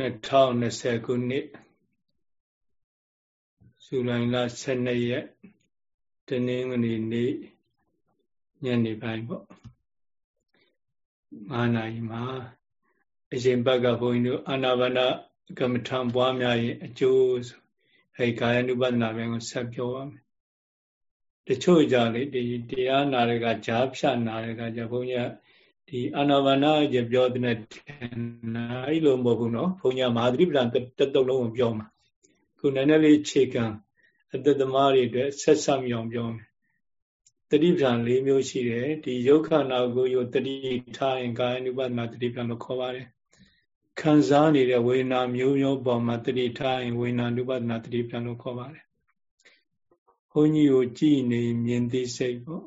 2020ခုနှစ်ဇူလိုင်လ12ရက်တနင်္ဂနွေနေ့ညနေပိုင်းပေါ့9နာရီမှာအရင်ဘက်ကဘုန်းကြီးတို့အာနာပါနကမ္မထံပွားများရဲ့အကျိုးဆိုအဲကာယ ानु ပဒနာပြန်ကိုဆက်ပြောပါမယ်တချို့ကြလေဒီတရားနာတွေကဈာဖြတ်နာတွေကကြဘုန်းကြီး ဒီအာနာပါနာကျပြောတဲ့အဲ့လိုမဟုတ်ဘူးနော်ဘုံညာမဟာသတိပ္ပံတက်တုံလုံးကိုပြောမှာခုနည်းနည်းလေးခြေကံအတ္တသမားတွေအတွက်ဆက်ဆက်မြောင်ပြောမယ်တတိပ္ပံ၄မျိုးရှိတယ်ဒီယုတ်ခန္ဓာကိုယောတတိထားရင်ကာယ ानु ပဒနာတတိပ္ပံလို့ခေါ်ပါတယ်ခံစားနေတဲ့ဝေဒနာမျိုးမျိုးပေါ်မှာတတိထားရင်ဝေဒနာ ानु ပဒနာတတိပ္ပံလို့ခေါ်ပါတယ်ဘုန်းကြီးကိုကြည်နေမြင်သိစိတ်ပေါ့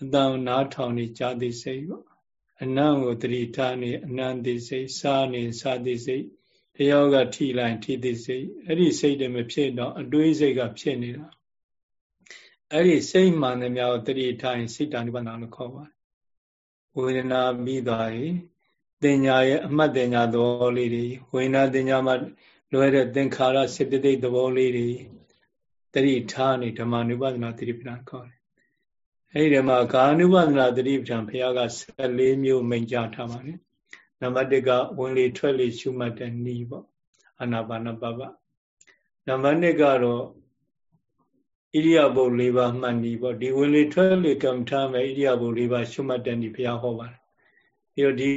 အတန်နားထောင်နေကြားသိစိတ်ပေါ့ အနံ့ကိုတတိထားနေအနံ့သိစိတ်စားနေစားသိစိတ်တယောက်ကထိလိုက်ထိသိစိတ်အဲ့ဒီစိတ်တွေမဖြစ်တော့အတွေးစိတ်ကဖြစ်နေတာအဲ့ဒီစိတ်မှန်တဲ့များကိုတတိထားရင်စိတ်တ ानु ပဒနာလို့ခေါ်ပါတယ်ဝေဒနာပြီးသွားရင်တင်ညာရဲ့အမှတ်တင်ညာသဘောလေးတွေဝိညာတင်ညာမှာလွယ်တဲ့သင်္ခါရစေတသိက်သဘောလေးတွေတတိထားနေဓမ္မနုပဒနာတတိပဒံခေါ်တယ်။ အဲဒီဓမ္မကာနုပဒနာတတိပဒံဘုရားက14မျိုးမိန့်ကြားထားပါတယ်။နံပါတ်1ကဝင်လေထွက်လေရှုမှတ်တဲ့နည်းပေါ့။အာနာပါနပပ။နံပါတ်2ကတော့ဣရိယာပုတ်၄ပါးမှတ်နည်းပေါ့ဒီဝင်လေထွက်လေကံထားမဲ့ဣရိယာပုတ်၄ပါးရှုမှတ်တဲ့နည်းဘုရားဟောပါတယ်။ပြီးတော့ဒီ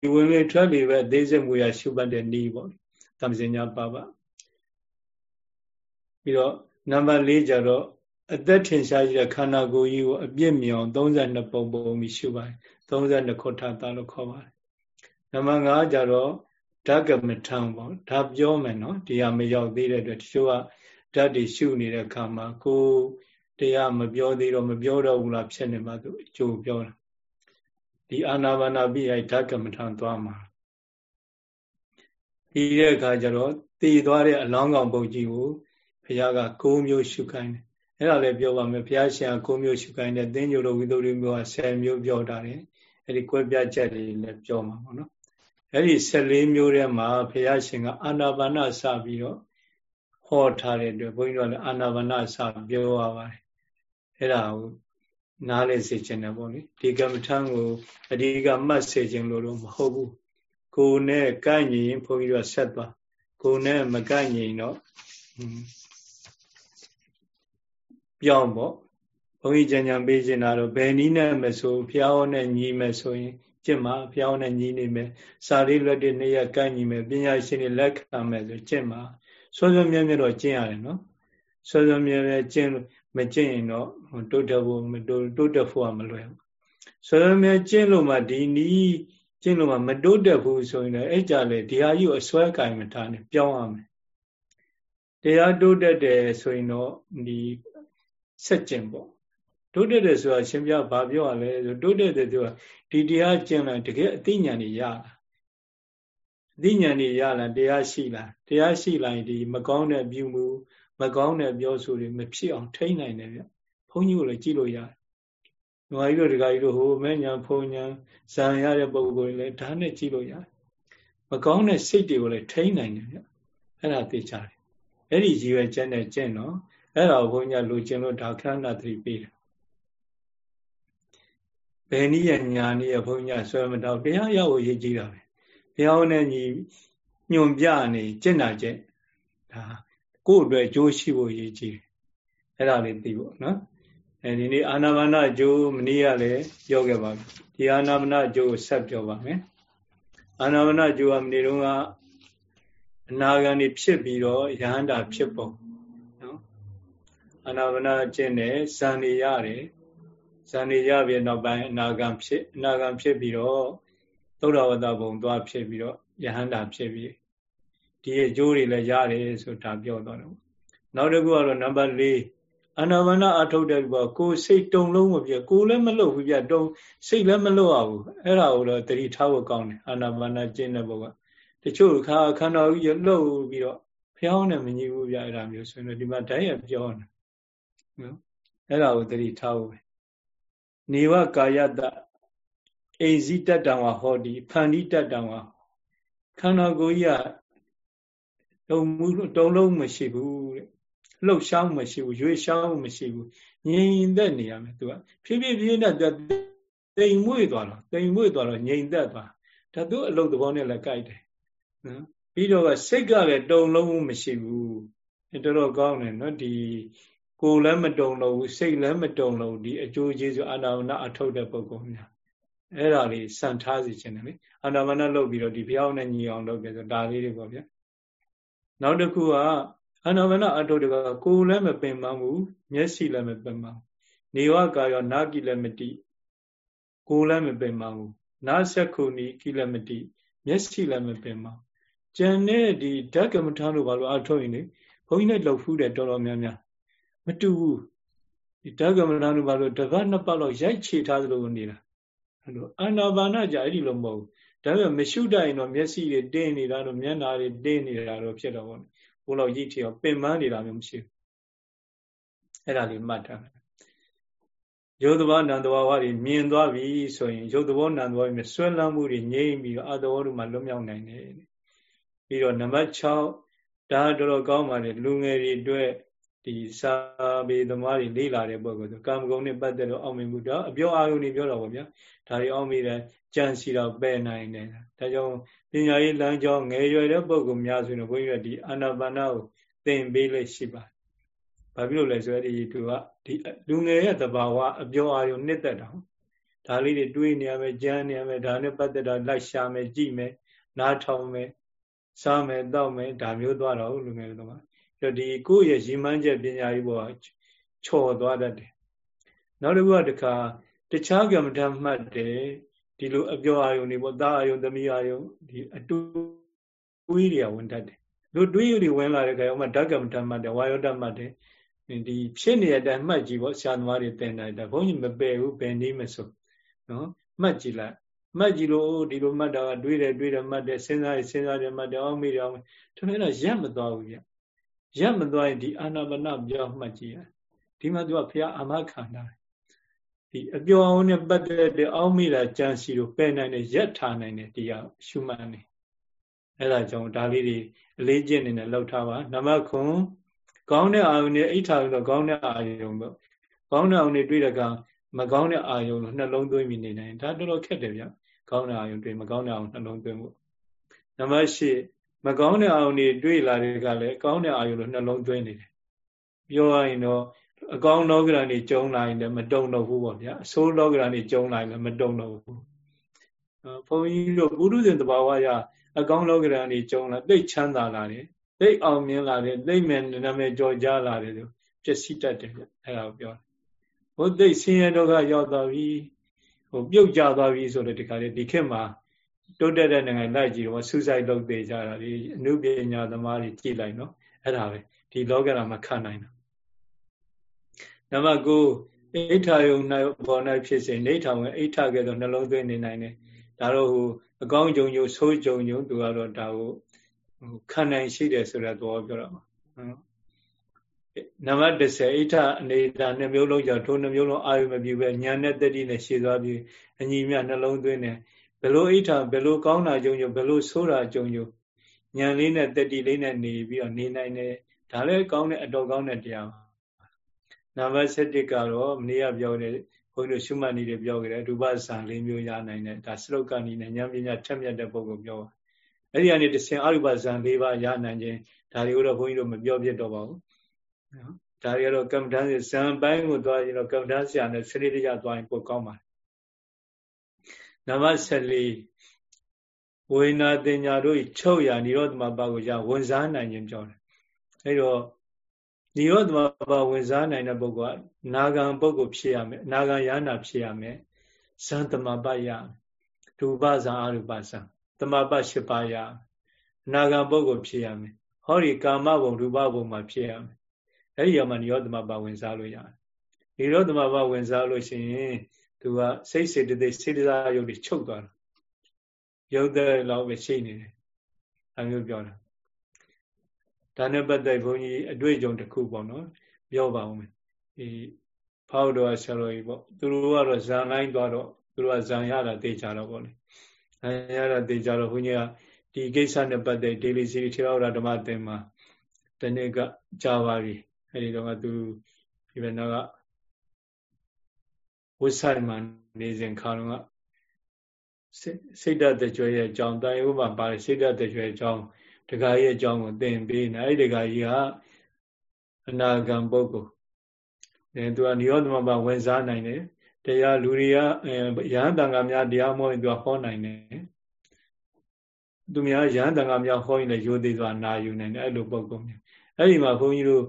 ဒီဝင်လေထွက်လေပဲသိစိတ်မူရရှုမှတ်တဲ့နည်းပေါ့။တမ္ပစညာပပပြီးတော့နံပါတ်၄ကျတော့ အသက်ထင်ရှားကြီးတဲ့ခန္ဓာကိုယ်ကြီးကိုအပြစ်မြောင်32ပုံပုံပြီးရှုပါတယ်32ခုထတာလို့ခေါ်ပါတယ်နံပါတ်5ကျတော့ဓကမထံပေါ့ဒါပြောမယ်နော်တရားမရောက်သေးတဲ့အတွက်တချို့ကဓာတ်တွေရှုနေတဲ့အခါမှာကိုတရားမပြောသေးတော့မပြောတော့ဘူးလားဖြစ်နေမှသူအကျိုးပြောတာဒီအာနာပါနာပိယဓကမထံသွားမှာပြီးတဲ့အခါကျတော့တည်သွားတဲ့အလောင်းကောင်ပုတ်ကြီးကိုဘုရားက၉မျိုးရှုခိုင်းတယ် အဲ့ဒါလည်းပြောပါမယ်ဘုရားရှင်က9မျိုးရှုခိုင်းတယ်သင်္ကြန်လိုဝိသုဒ္ဓမျိုးက10မျိုးပြောတာတယ်အဲ့ဒီကွဲပြားချက်တွေလည်းပြောမှာပေါ့နော်အဲ့ဒီ14မျိုးထဲမှာဘုရားရှင်ကအာနာပါနစပြီးတော့ဟောထားတဲ့အတွက်ဘုန်းကြီးတို့လည်းအာနာပါနစပြောရပါတယ်အဲ့ဒါကိုနားလဲစေခြင်းတယ်ပေါ့လေဒီကမ္မထံကိုအဓိကမှတ်စေခြင်းလို့တော့မဟုတ်ဘူးကိုယ်နဲ့ကန့်ရင်ဘုန်းကြီးတို့ဆက်သွားကိုယ်နဲ့မကန့်ရင်တော့ ပြောင်းပေါ့ဘုန်းကြီးကြံကြံပေးခြင်းတာတော့ဘယ်နည်းနဲ့မဆိုဖျားဟောနဲ့ညီမယ်ဆိုရင်ကျင့်မှာဖျားဟောနဲ့ညီနေမယ်စာလေးလွတ်တဲ့နေရကန့်ညီမယ်ပညာရှင်တွေလက်ခံမယ်ဆိုကျင့်မှာဆွေးဆွေးမြဲမြဲတော့ကျင့်ရတယ်နော်ဆွေးဆွေးမြဲမြဲကျင့်မကျင့်ရင်တော့တိုးတက်ဖို့မတိုးတိုးတက်ဖို့ကမလွယ်ဘူးဆွေးဆွေးမြဲကျင့်လို့မှဒီနီးကျင့်လို့မှမတိုးတက်ဘူးဆိုရင်လည်းအဲ့ကြလေဒီဟာကြီးကိုအစွဲကင်မထားနဲ့ပြောင်းရမယ်တရားတိုးတက်တယ်ဆိုရင်တော့ဒီ ဆက်ကျင်ပေါ့တိုးတက်တယ်ဆိုတာရှင်ပြဘာပြောရလဲဆိုတိုးတက်တယ်ဆိုတာဒီတရားကျင့်လိုက်တကယ်အသိဉာဏ်ကြီးရလာအသိဉာဏ်ကြီးရလာတရားရှိလာတရားရှိလာရင်ဒီမကောင်းတဲ့ပြုမှုမကောင်းတဲ့ပြောဆိုတွေမဖြစ်အောင်ထိန်းနိုင်တယ်ဗျဘုန်းကြီးကိုလည်းကြည့်လို့ရတယ်။ငါကြီးတို့ဒကာကြီးတို့ဟိုမဲညာဖုံညာဇံရတဲ့ပုံကိုလည်းဒါနဲ့ကြည့်လို့ရတယ်။မကောင်းတဲ့စိတ်တွေကိုလည်းထိန်းနိုင်တယ်ဗျ။အဲ့ဒါသိကြတယ်။အဲ့ဒီကြီးပဲကျင့်တဲ့ကျင့်တော့ အဲ့ဒါကိုဘုန်းကြီးလူကျင်လို့ဒါခန္ဓာသတိပေးတယ်ဘယ်နည်းရညာနည်းရဘုန်းကြီးဆွဲမတော့တရားရောက်ကိုရေးကြည့်တာပဲဘုရားနဲ့ညီညွန်ပြနေကျင့်တာကျင့်ဒါကိုယ့်အတွက်အကျိုးရှိဖို့ရေးကြည့်တယ်အဲ့ဒါလေးသိဖို့နော်အဲဒီနေ့အာနာပါနအကျိုးမနည်းရလည်းပြောခဲ့ပါပြီဒီအာနာပါနအကျိုးကိုဆက်ပြောပါမယ်အာနာပါနအကျိုးကမနေ့တုန်းကအနာဂံနေဖြစ်ပြီးတော့ယဟန္တာဖြစ်ပုံ အနာမနာကျင့်တယ်ဇန်နေရတယ်ဇန်နေရပြီးနောက်ပိုင်းအနာဂံဖြစ်အနာဂံဖြစ်ပြီးတော့သုဒ္ဓဝတ္တဘုံသွားဖြစ်ပြီးတော့ယဟန္တာဖြစ်ပြီးဒီအကျိုးတွေလည်းရတယ်ဆိုတာပြောတော့တယ်နောက်တစ်ခုကတော့နံပါတ်၄အနာမနာအထုတ်တဲ့ဘောကိုစိတ်တုံလုံးမပြကိုလည်းမလုပ်ဘူးပြတုံစိတ်လည်းမလုပ်ရဘူးအဲ့ဒါကိုတော့တတိထားဖို့ကောင်းတယ်အနာမနာကျင့်တဲ့ဘောကတချို့ခါခန္ဓာကြီးလှုပ်ပြီးတော့ဖျောင်းနေမညီဘူးပြအဲ့ဒါမျိုးဆိုရင်ဒီမှာတိုင်းရပြောနေ နော်အဲ့ဒါကိုသတိထားဖို့ပဲနေဝကာယတအိဇိတတံဝဟောတိဖန္တိတတံဝခန္ဓာကိုယ်ကြီးကတုံမှုတုံလုံးမရှိဘူးတဲ့လှုပ်ရှားမှုမရှိဘူးရွေ့ရှားမှုမရှိဘူးငြိမ်သက်နေရမယ်သူကဖြည်းဖြည်းဖြည်းနဲ့သူတိမ်မွေ့သွားတော့တိမ်မွေ့သွားတော့ငြိမ်သက်သွားဒါသူအလုပ်သဘောနဲ့လည်းကြိုက်တယ်နော်ပြီးတော့စိတ်ကလည်းတုံလုံးမှုမရှိဘူးတော်တော်ကောင်းတယ်နော်ဒီ ကိုယ်လည်းမတုံလို့ဘူးစိတ်လည်းမတုံလို့ဒီအကျိုးကျေးဇူးအာနာဝနအထုတ်တဲ့ပုဂ္ဂိုလ်များအဲ့ဒါလေးစံထားစီခြင်းတယ်လေအာနာဝနလုပ်ပြီးတော့ဒီဘုရားနဲ့ညီအောင်လုပ်ပြဆိုဒါလေးတွေပေါ့ဗျာနောက်တစ်ခုကအာနာဝနအထုတ်တဲ့ကကိုယ်လည်းမပင်ပန်းဘူးမျက်စိလည်းမပင်ပန်းနေဝကာယောနာကိလည်းမတိကိုယ်လည်းမပင်ပန်းဘူးနာသက္ခုနီကိလည်းမတိမျက်စိလည်းမပင်ပန်းကျန်တဲ့ဒီဓကမထလို့ဘာလို့အထုတ်ရင်လေဘုန်းကြီးနဲ့လှုပ်ဖူးတယ်တော်တော်များများ မတူဘူးဒီဓကမထလို့ဘာလို့တပတ်နှစ်ပတ်လောက်ရိုက်ချေထားသလိုနေတာအဲ့လိုအာနာပါနကြအဲ့ဒီလိုမဟုတ်ဘူးဒါပေမဲ့မရှုတတ်ရင်တော့မျက်စိတွေတင်းနေတာတော့မျက်နာတွေတင်းနေတာတော့ဖြစ်တော့ဘောဘိုးလောက်ကြီးထီအောင်ပင်ပန်းနေတာမျိုးမရှိဘူးအဲ့ဒါလေးမှတ်ထားရုပ်သဘောနံသဘောဝါတွေမြင်သွားပြီဆိုရင်ရုပ်သဘောနံသဘောတွေဆွဲလန်းမှုတွေငြိမ့်ပြီးတော့အတဘောတို့မှလွတ်မြောက်နိုင်တယ်ပြီးတော့နံပါတ်6ဒါတော်တော်ကောင်းပါတယ်လူငယ်တွေအတွက် ဒီစာပေသမားတွေလေ့လာတဲ့ပုဂ္ဂိုလ်ဆိုကာမဂုဏ်နဲ့ပတ်သက်လို့အောင်မြင်မှုတော့အပြောအာရုံတွေပြောတော့ဗောဗျာဒါတွေအောင်မြင်တယ်ကြံစီတော့ပယ်နိုင်တယ်ဒါကြောင့်ပညာရေးလမ်းကြောင်းငယ်ရွယ်တဲ့ပုဂ္ဂိုလ်များဆိုရင်ဘုန်းကြီးကဒီအာနာပါနကိုသင်ပေးလို့ရှိပါတယ်ဘာဖြစ်လို့လဲဆိုတော့ဒီသူကဒီလူငယ်ရဲ့သဘာဝအပြောအာရုံနှစ်သက်တာဒါလေးတွေတွေးနေရမယ်ကြမ်းနေရမယ်ဒါနဲ့ပတ်သက်တော့လိုက်ရှာမယ်ကြည့်မယ်နားထောင်မယ်စားမယ်တောက်မယ်ဒါမျိုးသွားတော့လူငယ်တော့ အဲ့ဒီကိုယ့်ရဲ့ရည်မှန်းချက်ပညာရေးပေါ်ချော်သွားတတ်တယ်နောက်တစ်ခုကတခါတခြားကမ္မဋ္ဌာန်းမှတ်တယ်ဒီလိုအပြောအာယုန်တွေပေါ့သားအာယုန်သမီးအာယုန်ဒီအတူတွေးတွေကဝင်တတ်တယ်လူတွေးတွေဝင်လာတဲ့ခါကျမှဓကမ္မဋ္ဌာန်းမှတ်တယ်ဝါယောတမှတ်တယ်ဒီဖြစ်နေတဲ့အတိုင်းမှတ်ကြည့်ပေါ့ဆရာသမားတွေသင်တယ်ဒါဘုန်းကြီးမပယ်ဘူးပယ်နေမဆိုနော်မှတ်ကြည့်လိုက်မှတ်ကြည့်လို့ဒီလိုမှတ်တာကတွေးတယ်တွေးတယ်မှတ်တယ်စဉ်းစားရစဉ်းစားတယ်မှတ်တယ်အောင်မိတယ်အောင်ဒါနဲ့တော့ရက်မသွားဘူးဗျ ရက်မသွားရင်ဒီအာနာပါနပြောမှတ်ကြည့်ရဒီမှာသူကဘုရားအာမခံတာဒီအပြောင်းနဲ့ပတ်သက်တဲ့အောက်မိတာကြံစီလို့ပယ်နိုင်တဲ့ရက်ထားနိုင်တဲ့တရားရှုမှတ်နေအဲ့ဒါကြောင့်ဒါလေးတွေအလေးကျင့်နေနဲ့လောက်ထားပါနံပါတ်9ကောင်းတဲ့အာယုန်နဲ့အိဋ္ဌာယုန်တော့ကောင်းတဲ့အာယုန်ပေါ့ကောင်းတဲ့အာယုန်တွေတွေ့တဲ့အခါမကောင်းတဲ့အာယုံလို့နှလုံးသွင်းပြီးနေနိုင်ဒါတော်တော်ခက်တယ်ဗျကောင်းတဲ့အာယုံတွေ့မကောင်းတဲ့အာယုံနှလုံးသွင်းဖို့နံပါတ်၈ မကောင်းတဲ့အာယုံတွေတွေ့လာတဲ့ကလည်းကောင်းတဲ့အာယုံလို့နှလုံးသွင်းနေတယ်ပြောရရင်တော့အကောင်းလောကရန်တွေကျုံလာရင်လည်းမတုံတော့ဘူးပေါ့ဗျာအဆိုးလောကရန်တွေကျုံလာရင်လည်းမတုံတော့ဘူးဘုန်းကြီးတို့ပုရုဇဉ်တဘာဝရအကောင်းလောကရန်တွေကျုံလာသိချမ်းသာလာတယ်သိအောင်မြင်လာတယ်သိမဲ့နာမည်ကြော်ကြားလာတယ်လို့ပျက်စီးတတ်တယ်ဗျအဲ့ဒါကိုပြောဟိုသိဆင်းရဲဒုက္ခရောက်သွားပြီဟိုပြုတ်ကျသွားပြီဆိုတော့ဒီခါလေးဒီခေတ်မှာ တိုးတက်တဲ့နိုင်ငံလိုက်ကြည့်တော့ဆူဆိုင်လုပ်သေးကြတာဒီအနုပညာသမားတွေကြည့်လိုက်နော်အဲ့ဒါပဲဒီလောကဓာတ်မှာခံနိုင်တာနံပါတ်9အိဋ္ဌာယုံ၌ဘော၌ဖြစ်စေနေထောင်ဝင်အိဋ္ဌကဲ့သို့နှလုံးသွင်းနေနိုင်တယ်ဒါတော့ဟိုအကောင်းကြုံကြုံဆိုးကြုံကြုံသူကတော့ဒါကိုခံနိုင်ရှိတယ်ဆိုတဲ့သဘောပြောတာပါနော်နံပါတ်30အိဋ္ဌအနေတာနှမျိုးလုံးကြောင့်ထိုနှမျိုးလုံးအာယုမပြုပဲညာနဲ့တတိနဲ့ရှည်သွားပြီးအညီမြနှလုံးသွင်းတယ် ဘယ်လိုအိဋ္ဌဘယ်လိုကောင်းတာကြုံကြုံဘယ်လိုဆိုးတာကြုံကြုံညာလေးနဲ့တတိလေးနဲ့နေပြီးတော့နေနိုင်တယ်ဒါလည်းကောင်းတဲ့အတော်ကောင်းတဲ့တရားပါနံပါတ်7ကတော့မနေ့ကပြောတယ်ဘုန်းကြီးတို့ရှုမှတ်နည်းတွေပြောခဲ့တယ်ရူပဇံလေးမျိုးရနိုင်တယ်ဒါစလုတ်ကနည်းနဲ့ဉာဏ်ပညာထက်မြက်တဲ့ပုဂ္ဂိုလ်ပြောပါအဲ့ဒီကနေတဆင်အရူပဇံ၄ပါးရနိုင်ခြင်းဒါတွေကိုတော့ဘုန်းကြီးတို့မပြောပြတော့ပါဘူးနော်ဒါတွေကတော့ကမ္မဋ္ဌာန်းဇံပိုင်းကိုသွားရင်တော့ကမ္မဋ္ဌာန်းဆရာနဲ့စရိတရသွားရင်ပိုကောင်းပါတယ် နံပါတ်14ဝိညာတင်ညာတို့ချုပ်ရာនិရောဓမပါကိုရဝန်စားနိုင်ခြင်းပြောတယ်အဲတော့និရောဓမပါဝန်စားနိုင်တဲ့ပုဂ္ဂိုလ်ကနာဂံပုဂ္ဂိုလ်ဖြစ်ရမယ်နာဂံယာနာဖြစ်ရမယ်ဇံတမပရရူပဇံအရူပဇံတမပ၈ပါးရနာဂံပုဂ္ဂိုလ်ဖြစ်ရမယ်ဟောဒီကာမဘုံရူပဘုံမှာဖြစ်ရမယ်အဲ့ဒီရောမှနိရောဓမပါဝင်စားလို့ရတယ်နိရောဓမပါဝင်စားလို့ရှိရင် သူကစိတ်စေတသိက်စေတသာယုတ်တွေချုပ်သွားတာရုပ်တဲ့လောက်ပဲရှိနေတယ်အမျိုးပြောတာဒါနဲ့ပတ်သက်ဘုန်းကြီးအတွေ့အကြုံတစ်ခုပေါ့နော် ပြောပါဦးမယ်ဒီဖောက်တော်ဆရာတော်ကြီးပေါ့သူတို့ကတော့ဇန်လိုင်းသွားတော့သူတို့ကဇန်ရတာသိကြတော့ပေါ့လေအဲရတာသိကြတော့ဘုန်းကြီးကဒီကိစ္စနဲ့ပတ်သက်ဒေလီစီထေရဝါဒဓမ္မသင်မှာတနေ့ကကြာပါပြီအဲဒီတော့ကသူဒီဘက်နောက်က ဝိဆိုင်မှာနေစဉ်ခါတော့ကစိတ်ဓာတ်တကြွရဲ့အကြောင်းတာယုမှာပါတယ်စိတ်ဓာတ်တကြွရဲ့အကြောင်းတခါရဲ့အကြောင်းကိုသင်ပေးနေအဲဒီတခါကြီးကအနာဂံပုဂ္ဂိုလ်အဲသူကနိရောဓမဘဝင်စားနိုင်တယ်တရားလူတွေကရဟန်းတန်ခါများတရားမဟုတ်ရင်သူကဟောနိုင်တယ်သူများရဟန်းတန်ခါများဟောရင်လည်းရိုသေစွာနာယူနိုင်တယ်အဲ့လိုပုံကုန်မျိုးအဲ့ဒီမှာဘုန်းကြီးတို့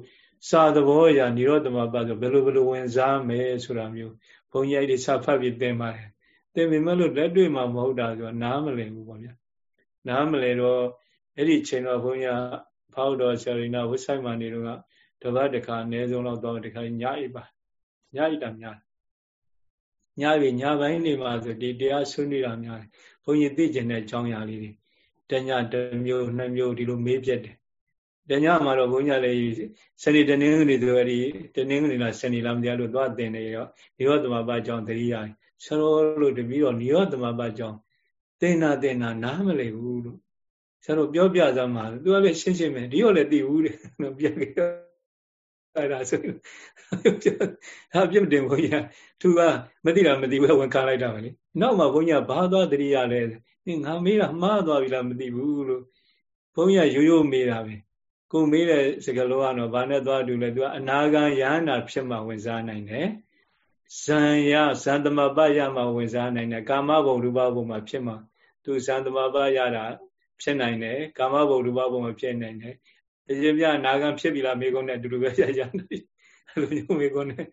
စာသဘောအရာនិရောဓမပဆိုဘယ်လိုဘယ်လိုဝင်စားမယ်ဆိုတာမျိုး ဘုန်းကြီးအဲ့ဒီစာဖတ်ပြီးသင်ပါတယ်သင်ပေမဲ့လို့လက်တွေ့မှာမဟုတ်တာဆိုတော့နားမလည်ဘူးပေါ့ဗျာနားမလည်တော့အဲ့ဒီချိန်တော့ဘုန်းကြီးကဖောက်တော်ဆရာရိနာဝိဆိုင်မှနေတော့ကတပတ်တခါအနည်းဆုံးတော့တော့တခါညအိပ်ပါညအိပ်တာများညပြီညပိုင်းနေမှာဆိုဒီတရားဆွေးနွေးတာများတယ်ဘုန်းကြီးသိကျင်တဲ့အကြောင်းအရာလေးတွေတညတစ်မျိုးနှစ်မျိုးဒီလိုမေးပြတ်တယ် တညမှာတော့ဘုန်းကြီးလည်းစနေတနင်္ဂနွေဆိုအဲ့ဒီတနင်္ဂနွေလားစနေလားမသိဘူးလို့သွားတင်နေရောနိရောဓမဘကြောင့်တတိယဆရောလို့တပြီးတော့နိရောဓမဘကြောင့်တင်နာတင်နာနားမလည်ဘူးလို့ဆရာတို့ပြောပြစမ်းပါသူကလည်းရှင်းရှင်းပဲဒီရောလည်းသိဘူးတဲ့ပြန်ခဲ့အဲ့ဒါဆိုဟာပြစ်မတင်ဘုန်းကြီးကသူကမသိတာမသိဘူးဝန်ခံလိုက်တာပဲလေနောက်မှဘုန်းကြီးကဘာသွားတတိယလဲငါမေးတာမှားသွားပြီလားမသိဘူးလို့ဘုန်းကြီးကရိုးရိုးမေးတာပဲ ကိုမေးတဲ့စကားလုံးကတော့ဘာနဲ့သွားတူလဲသူကအနာဂံယန္တာဖြစ်မှဝင်စားနိုင်တယ်ဇံရဇံသမပရမှဝင်စားနိုင်တယ်ကာမဘုံရူပဘုံမှာဖြစ်မှသူဇံသမပရတာဖြစ်နိုင်တယ်ကာမဘုံရူပဘုံမှာဖြစ်နိုင်တယ်အရင်ပြနာဂံဖြစ်ပြီလားမိကုန်းနဲ့အတူတူပဲရကြတယ်အဲ့လိုမျိုးမိကုန်းနဲ့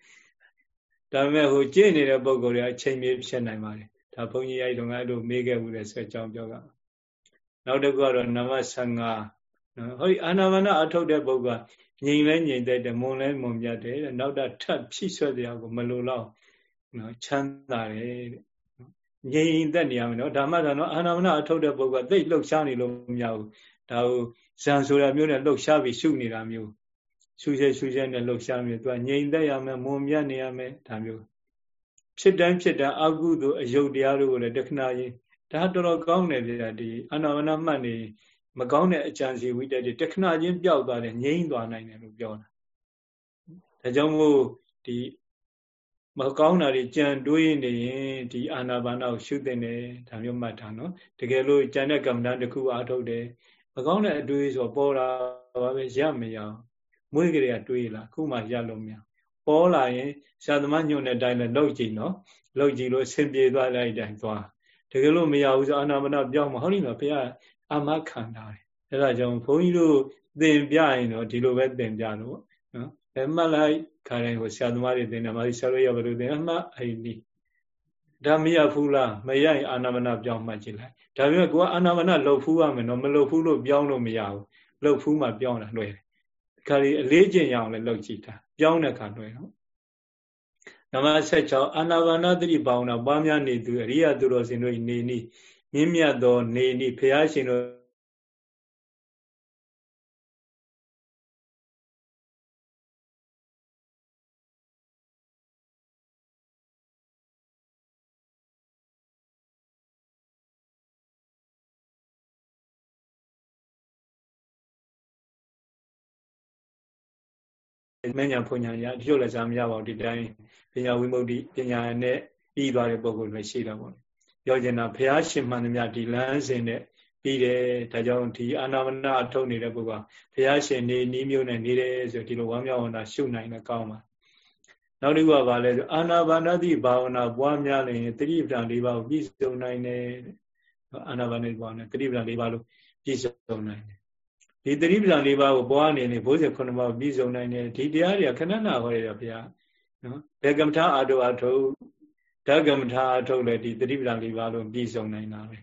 ဒါပေမဲ့ဟိုကြည့်နေတဲ့ပုံကိုယ်တွေအချိန်မြေဖြစ်နိုင်ပါတယ်ဒါဘုန်းကြီးအဲ့တုန်းကအဲ့လိုမေးခဲ့မှုတဲ့ဆိုအကြောင်းပြောကနောက်တစ်ခုကတော့နံပါတ်15 နော်ဟောဒီအာနာပါနအထုတ်တဲ့ပုဂ္ဂိုလ်ကငြိမ်လဲငြိမ်တဲ့တယ်မုံလဲမုံပြတ်တယ်တဲ့နောက်တာထပ်ဖြည့်ဆွဲတရားကိုမလိုတော့နော်ချမ်းသာတယ်တဲ့ငြိမ်သက်နေရမယ်နော်ဒါမှတော့နော်အာနာပါနအထုတ်တဲ့ပုဂ္ဂိုလ်ကသိလှုပ်ရှားနေလို့မရဘူးဒါကိုဇန်ဆိုတာမျိုးနဲ့လှုပ်ရှားပြီးရှုနေတာမျိုးရှုချက်ရှုချက်နဲ့လှုပ်ရှားမျိုးသူကငြိမ်သက်ရမယ်မုံမြတ်နေရမယ်ဒါမျိုးဖြစ်တိုင်းဖြစ်တိုင်းအကုသို့အယုတ်တရားတို့ကိုလည်းတခဏချင်းဒါတော်တော်ကောင်းတယ်ဗျာဒီအာနာပါနမှတ်နေ မကောင်းတဲ့အကြံစီဝိတ္တတွေတခဏချင်းပျောက်သွားတယ်ငြိမ့်သွားနိုင်တယ်လို့ပြောတာဒါကြောင့်မို့ဒီမကောင်းတာတွေကြံတွေးနေရင်ဒီအာနာပါနာကိုရှုသင့်တယ်ဒါမျိုးမှတ်ထားနော်တကယ်လို့ကြံတဲ့ကမ္မဋ္ဌာန်းတစ်ခုအားထုတ်တယ်မကောင်းတဲ့အတွေးဆိုပေါ်လာပါပဲရမရအောင်မွေးကြရတွေးလာခုမှရလို့မရပေါ်လာရင်ဆရာသမားညွှန်တဲ့အတိုင်းလည်းလောက်ကြည့်နော်လောက်ကြည့်လို့ဆင်ပြေသွားလိုက်တိုင်းသွားတကယ်လို့မရဘူးဆိုအာနာမနာပြောင်းမဟုတ်လိမ့်မယ်ဘုရား အာမခံတာတယ်အဲဒါကြောင့်ဘုန်းကြီးတို့သင်ပြရင်တော့ဒီလိုပဲသင်ပြလို့နော်အဲမှတ်လိုက်ခါတိုင်းကိုဆရာသမားတွေသင်တယ်မာဆရာတို့ရဘလို့သင်အမှတ်အဲ့ဒီဒါမရဘူးလားမရရင်အာနာမနာပြောင်းမှတ်ကြည့်လိုက်ဒါပေမဲ့ကိုကအာနာမနာလှုပ်ဖူးရမယ်နော်မလှုပ်ဖူးလို့ပြောင်းလို့မရဘူးလှုပ်ဖူးမှပြောင်းတာလွယ်တယ်ခါဒီအလေးကျင့်ရအောင်လည်းလှုပ်ကြည့်တာပြောင်းတဲ့ခါလွယ်တော့နမ16အာနာပါနသတိဘာဝနာပွားများနေသူအရိယသူတော်စင်တို့နေနီး မြင့်မြတ်သောနေနီးဖရာရှင်တို့မညာဖွညာညာဒီလိုလည်းစားမရပါဘူးဒီတိုင်းပညာဝိမု ക്തി ပညာနဲ့ပြီးသွားတဲ့ပုံကိုလည်းရှိတာပေါ့ ပြောချင်တာဘုရားရှင်မှန်သမျှဒီလမ်းစဉ်နဲ့ပြီးတယ်ဒါကြောင့်ဒီအာနာမနာအထုတ်နေတဲ့ပုဂ္ဂိုလ်ဘုရားရှင်နေနီးမျိုးနဲ့နေတယ်ဆိုဒီလိုဝမ်းမြောက်ဝန္တာရှုနိုင်တယ်ကောင်းပါနောက်တစ်ခုကဘာလဲဆိုအာနာပါနတိဘာဝနာပွားများရင်တတိပဒံ၄ပါးကိုပြည့်စုံနိုင်တယ်အာနာပါနတိဘာဝနာတတိပဒံ၄ပါးလို့ပြည့်စုံနိုင်တယ်ဒီတတိပဒံ၄ပါးကိုပွားနေနေဘိုးစေခုနှစ်ပါးပြည့်စုံနိုင်တယ်ဒီတရားတွေကခဏနာဟောရတာဘုရားနော်ဘေကမ္မထာအာတုအာထု ဓကမ္မထာအာထုလည်းဒီတတိပဒံ၄ပါးလို့ပြည့်စုံနိုင်တာပဲ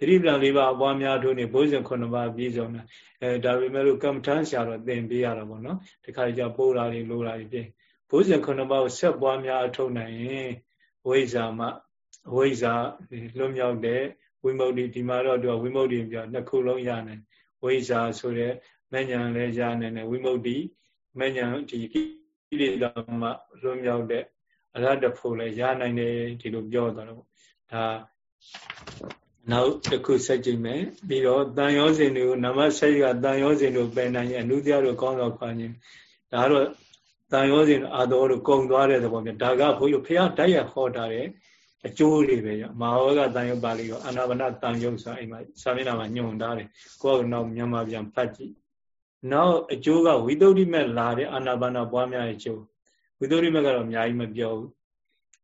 တတိပဒံ၄ပါးအပွားများထုနေဘိုးစေခုနှစ်ပါးပြည့်စုံတယ်အဲဒါပေမဲ့လို့ကမ္မထာဆရာတော်သင်ပေးရတာပေါ့နော်ဒီခါကျပိုးတာတွေလိုတာတွေပြင်ဘိုးစေခုနှစ်ပါးကိုဆက်ပွားများအထုနိုင်ရင်ဝိဇာမဝိဇာလွတ်မြောက်တဲ့ဝိမု ക്തി ဒီမှာတော့သူကဝိမု ക്തി ပြောနှစ်ခုလုံးရနိုင်ဝိဇာဆိုတဲ့မဉ္ဇဉ်လည်းရနိုင်တယ်ဝိမု ക്തി မဉ္ဇဉ်ဒီကိလေသာမှလွတ်မြောက်တဲ့ အရဟတဖို့လည်းရနိုင်တယ်ဒီလိုပြောသွားတော့ဒါနောက်တစ်ခုဆက်ကြည့်မယ်ပြီးတော့တန်ရောစဉ်တွေကိုနမဆက်ကတန်ရောစဉ်တို့ပယ်နိုင်ရင်အနုတရားတို့ကောင်းတော့ခွာခြင်းဒါတော့တန်ရောစဉ်အာတော်တို့ကုံသွားတဲ့သဘောမျိုးဒါကဘုန်းကြီးဖះတိုက်ရဟောတာတဲ့အကျိုးတွေပဲကြောင့်မဟာဝကတန်ရုပ်ပါဠိကိုအာနာပါနတန်ရုပ်ဆိုအိမ်မှာစာမျက်နှာမှာညွှန်ထားတယ်ကိုယ့်ကတော့မြန်မာပြန်ဖတ်ကြည့်နောက်အကျိုးကဝိသုဒ္ဓိမဲ့လာတဲ့အာနာပါနပွားများရဲ့အကျိုး ဝိသုဒ္ဓိမဲ့ကတော့အများကြီးမပြောဘူး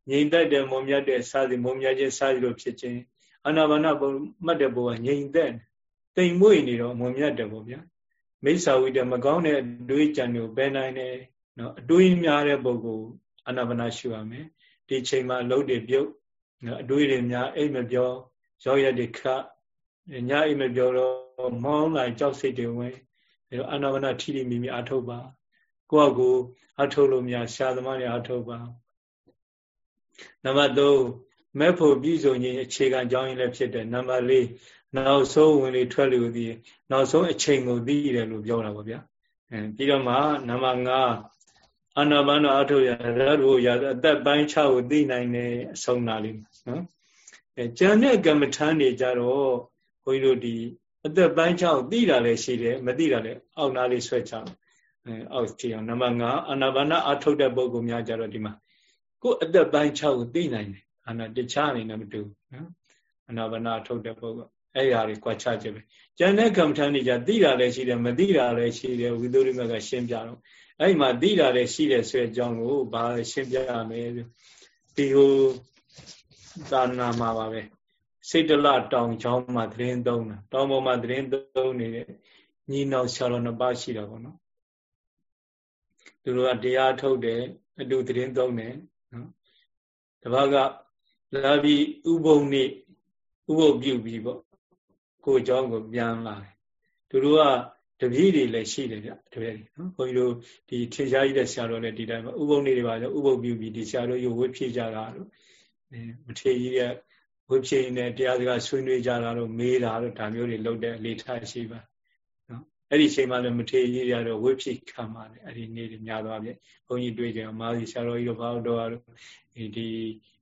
ငြိမ်သက်တဲ့မုံမြတ်တဲ့စာစီမုံမြတ်ခြင်းစာစီလိုဖြစ်ခြင်းအာနာပါနပုံမှတ်တဲ့ပုံကငြိမ်သက်တိမ်မွေ့နေတော့မုံမြတ်တယ်ပေါ့ဗျာမိစ္ဆာဝိတ္တမကောင်းတဲ့အတွေးကြံတွေကိုပယ်နိုင်တယ်နော်အတွေးများတဲ့ပုဂ္ဂိုလ်အာနာပါနရှုရမယ်ဒီချိန်မှာအလုပ်တွေပြုတ်အတွေးတွေများအိမ်မပြောရောက်ရတဲ့ခညအိမ်မပြောတော့မောင်းလိုက်ကြောက်စိတ်တွေဝင်အဲတော့အာနာပါနထိထိမိမိအထုတ်ပါ ကိုယ့်အကူအထုတ်လို့များရှားသမားတွေအထုတ်ပါနံပါတ်3မဲ့ဖို့ပြည်စုံခြင်းအခြေခံကြောင်းရင်းလည်းဖြစ်တယ်နံပါတ်4နောက်ဆုံးဝင်လေထွက်လေဒီနောက်ဆုံးအချိန်ကိုသိတယ်လို့ပြောတာပေါ့ဗျာအဲပြီးတော့မှနံပါတ်5အာနာပါနအထုတ်ရရတို့ရအသက်ပိုင်း6ကိုသိနိုင်တယ်အဆုံးနာလေးနော်အဲကျန်တဲ့ကမ္မထမ်းတွေကြတော့ဘုန်းကြီးတို့ဒီအသက်ပိုင်း6ကိုသိတာလည်းရှိတယ်မသိတာလည်းအောက်နာလေးဆွဲချအောင် အဲအောက်ထီအောင်နံပါတ်5အာနာပါနအထုတ်တဲ့ပုဂ္ဂိုလ်များကြတော့ဒီမှာကိုယ်အသက်ပိုင်း6ကိုသိနိုင်တယ်အာနာတခြားအနေနဲ့မတူဘူးနော်အာနာပါနအထုတ်တဲ့ပုဂ္ဂိုလ်အဲ့ဒီဟာတွေကွာခြားချက်ပဲကျန်တဲ့ကမ္မထမ်းတွေကြသိတာလည်းရှိတယ်မသိတာလည်းရှိတယ်ဝိသုရိမကရှင်းပြတော့အဲ့မှာသိတာလည်းရှိတယ်ဆိုတဲ့အကြောင်းကိုဘာရှင်းပြရမလဲဒီဟိုသာနာမှာပါပဲစိတ်တလတောင်ချောင်းမှာသတင်းသုံးတာတောင်ပေါ်မှာသတင်းသုံးနေတဲ့ညီနောင်ဆရာတော်နှစ်ပါးရှိတာပေါ့နော် သူတို့ကတရားထုတ်တယ်အတူသတင်းသုံးတယ်နော်တပတ်ကလာပြီးဥပုံနေ့ဥပုပ်ပြုပြီးပေါ့ကိုเจ้าကိုပြန်လာတယ်သူတို့ကတပည့်တွေလည်းရှိတယ်ဗျတပည့်တွေနော်ဘုန်းကြီးတို့ဒီထင်ရှားကြီးတဲ့ဆရာတော်လည်းဒီတိုင်းပဲဥပုံနေတွေပါဆိုဥပုပ်ပြုပြီးဒီဆရာတော်ရုပ်ဝိဖြည့်ကြတာလို့မထေကြီးရဲ့ဝိဖြည့်နေတရားစကားဆွေးနွေးကြတာလို့မေးတာလို့ဒါမျိုးတွေလုပ်တဲ့လေထားရှိပါနော် အဲ့ဒီချိန်မှလည်းမထေကြီးရတော့ဝိဖြည့်ခံပါတယ်အဲ့ဒီနေ့တွေများသွားပြီဘုန်းကြီးတွေ့ကြအောင်မာသီဆရာတော်ကြီးတို့ဘာလို့တော့ဒီဒီ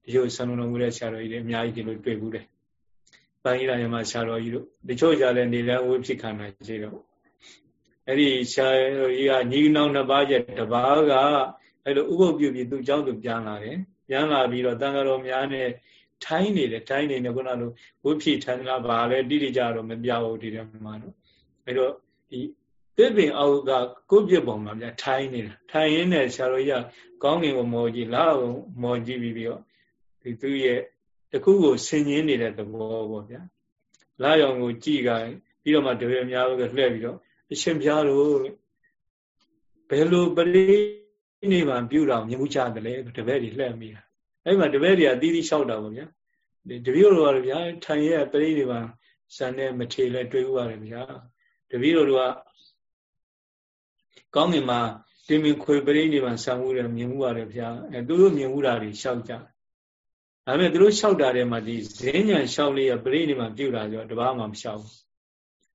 ဒီလိုဆန္ဒတော်မူတဲ့ဆရာတော်ကြီးတွေအများကြီးဒီလိုတွေ့ဘူးတယ်။ပိုင်းရရမှာဆရာတော်ကြီးတို့တချို့ကြလည်းနေလည်းဝိဖြည့်ခံတာရှိတော့အဲ့ဒီဆရာကြီးကညီနောင်နှစ်ပါးရဲ့တပါးကအဲ့လိုဥပုပ်ပြုပြီးသူ့เจ้าသူပြန်လာတယ်ပြန်လာပြီးတော့တန်ဃာတော်များနဲ့ထိုင်းနေတယ်ထိုင်းနေတယ်ခုနလိုဝိဖြည့်ထိုင်းလာပါလေတိတိကျတော့မပြဘူးဒီထဲမှာတော့အဲ့တော့ ဒီသစ်ပင်အောက်ကကိုပြစ်ပုံမှာဗျထိုင်းနေတာထိုင်းရင်းနဲ့ဆရာတော်ကြီးကကောင်းကင်ကိုမော်ကြည့်လာကိုမော်ကြည့်ပြီးပြီးတော့ဒီသူ့ရဲ့တခုကိုဆင်ញင်းနေတဲ့သဘောပေါ့ဗျာလာရောင်ကိုကြည့်ကြပြီးတော့မှတပည့်များကလှည့်ပြီးတော့အရှင်ဘုရားတို့ဘယ်လိုပရိနိဗ္ဗာန်ပြုတော်မြင်မှုချတယ်လဲတပည့်တွေလှည့်မိတာအဲ့မှာတပည့်တွေကတီးတီးလျှောက်တာပေါ့ဗျာတပည့်တို့ကဗျာထိုင်ရဲ့ပရိနိဗ္ဗာန်ဇန်နဲ့မထေလဲတွေ့ဥရတယ်ဗျာ တပည့်တို့ကကောင်းငင်မှာတင်မင်ခွေပရိနိဗ္ဗာန်ဆံမှုတယ်မြင်မှုရတယ်ဗျာအဲသူတို့မြင်မှုတာတွေလျှောက်ကြဒါပေမဲ့သူတို့လျှောက်တာထဲမှာဒီဈဉ္ညာလျှောက်လေးရပရိနိဗ္ဗာန်ပြုတာဆိုတော့တပါးမှမလျှောက်ဘူး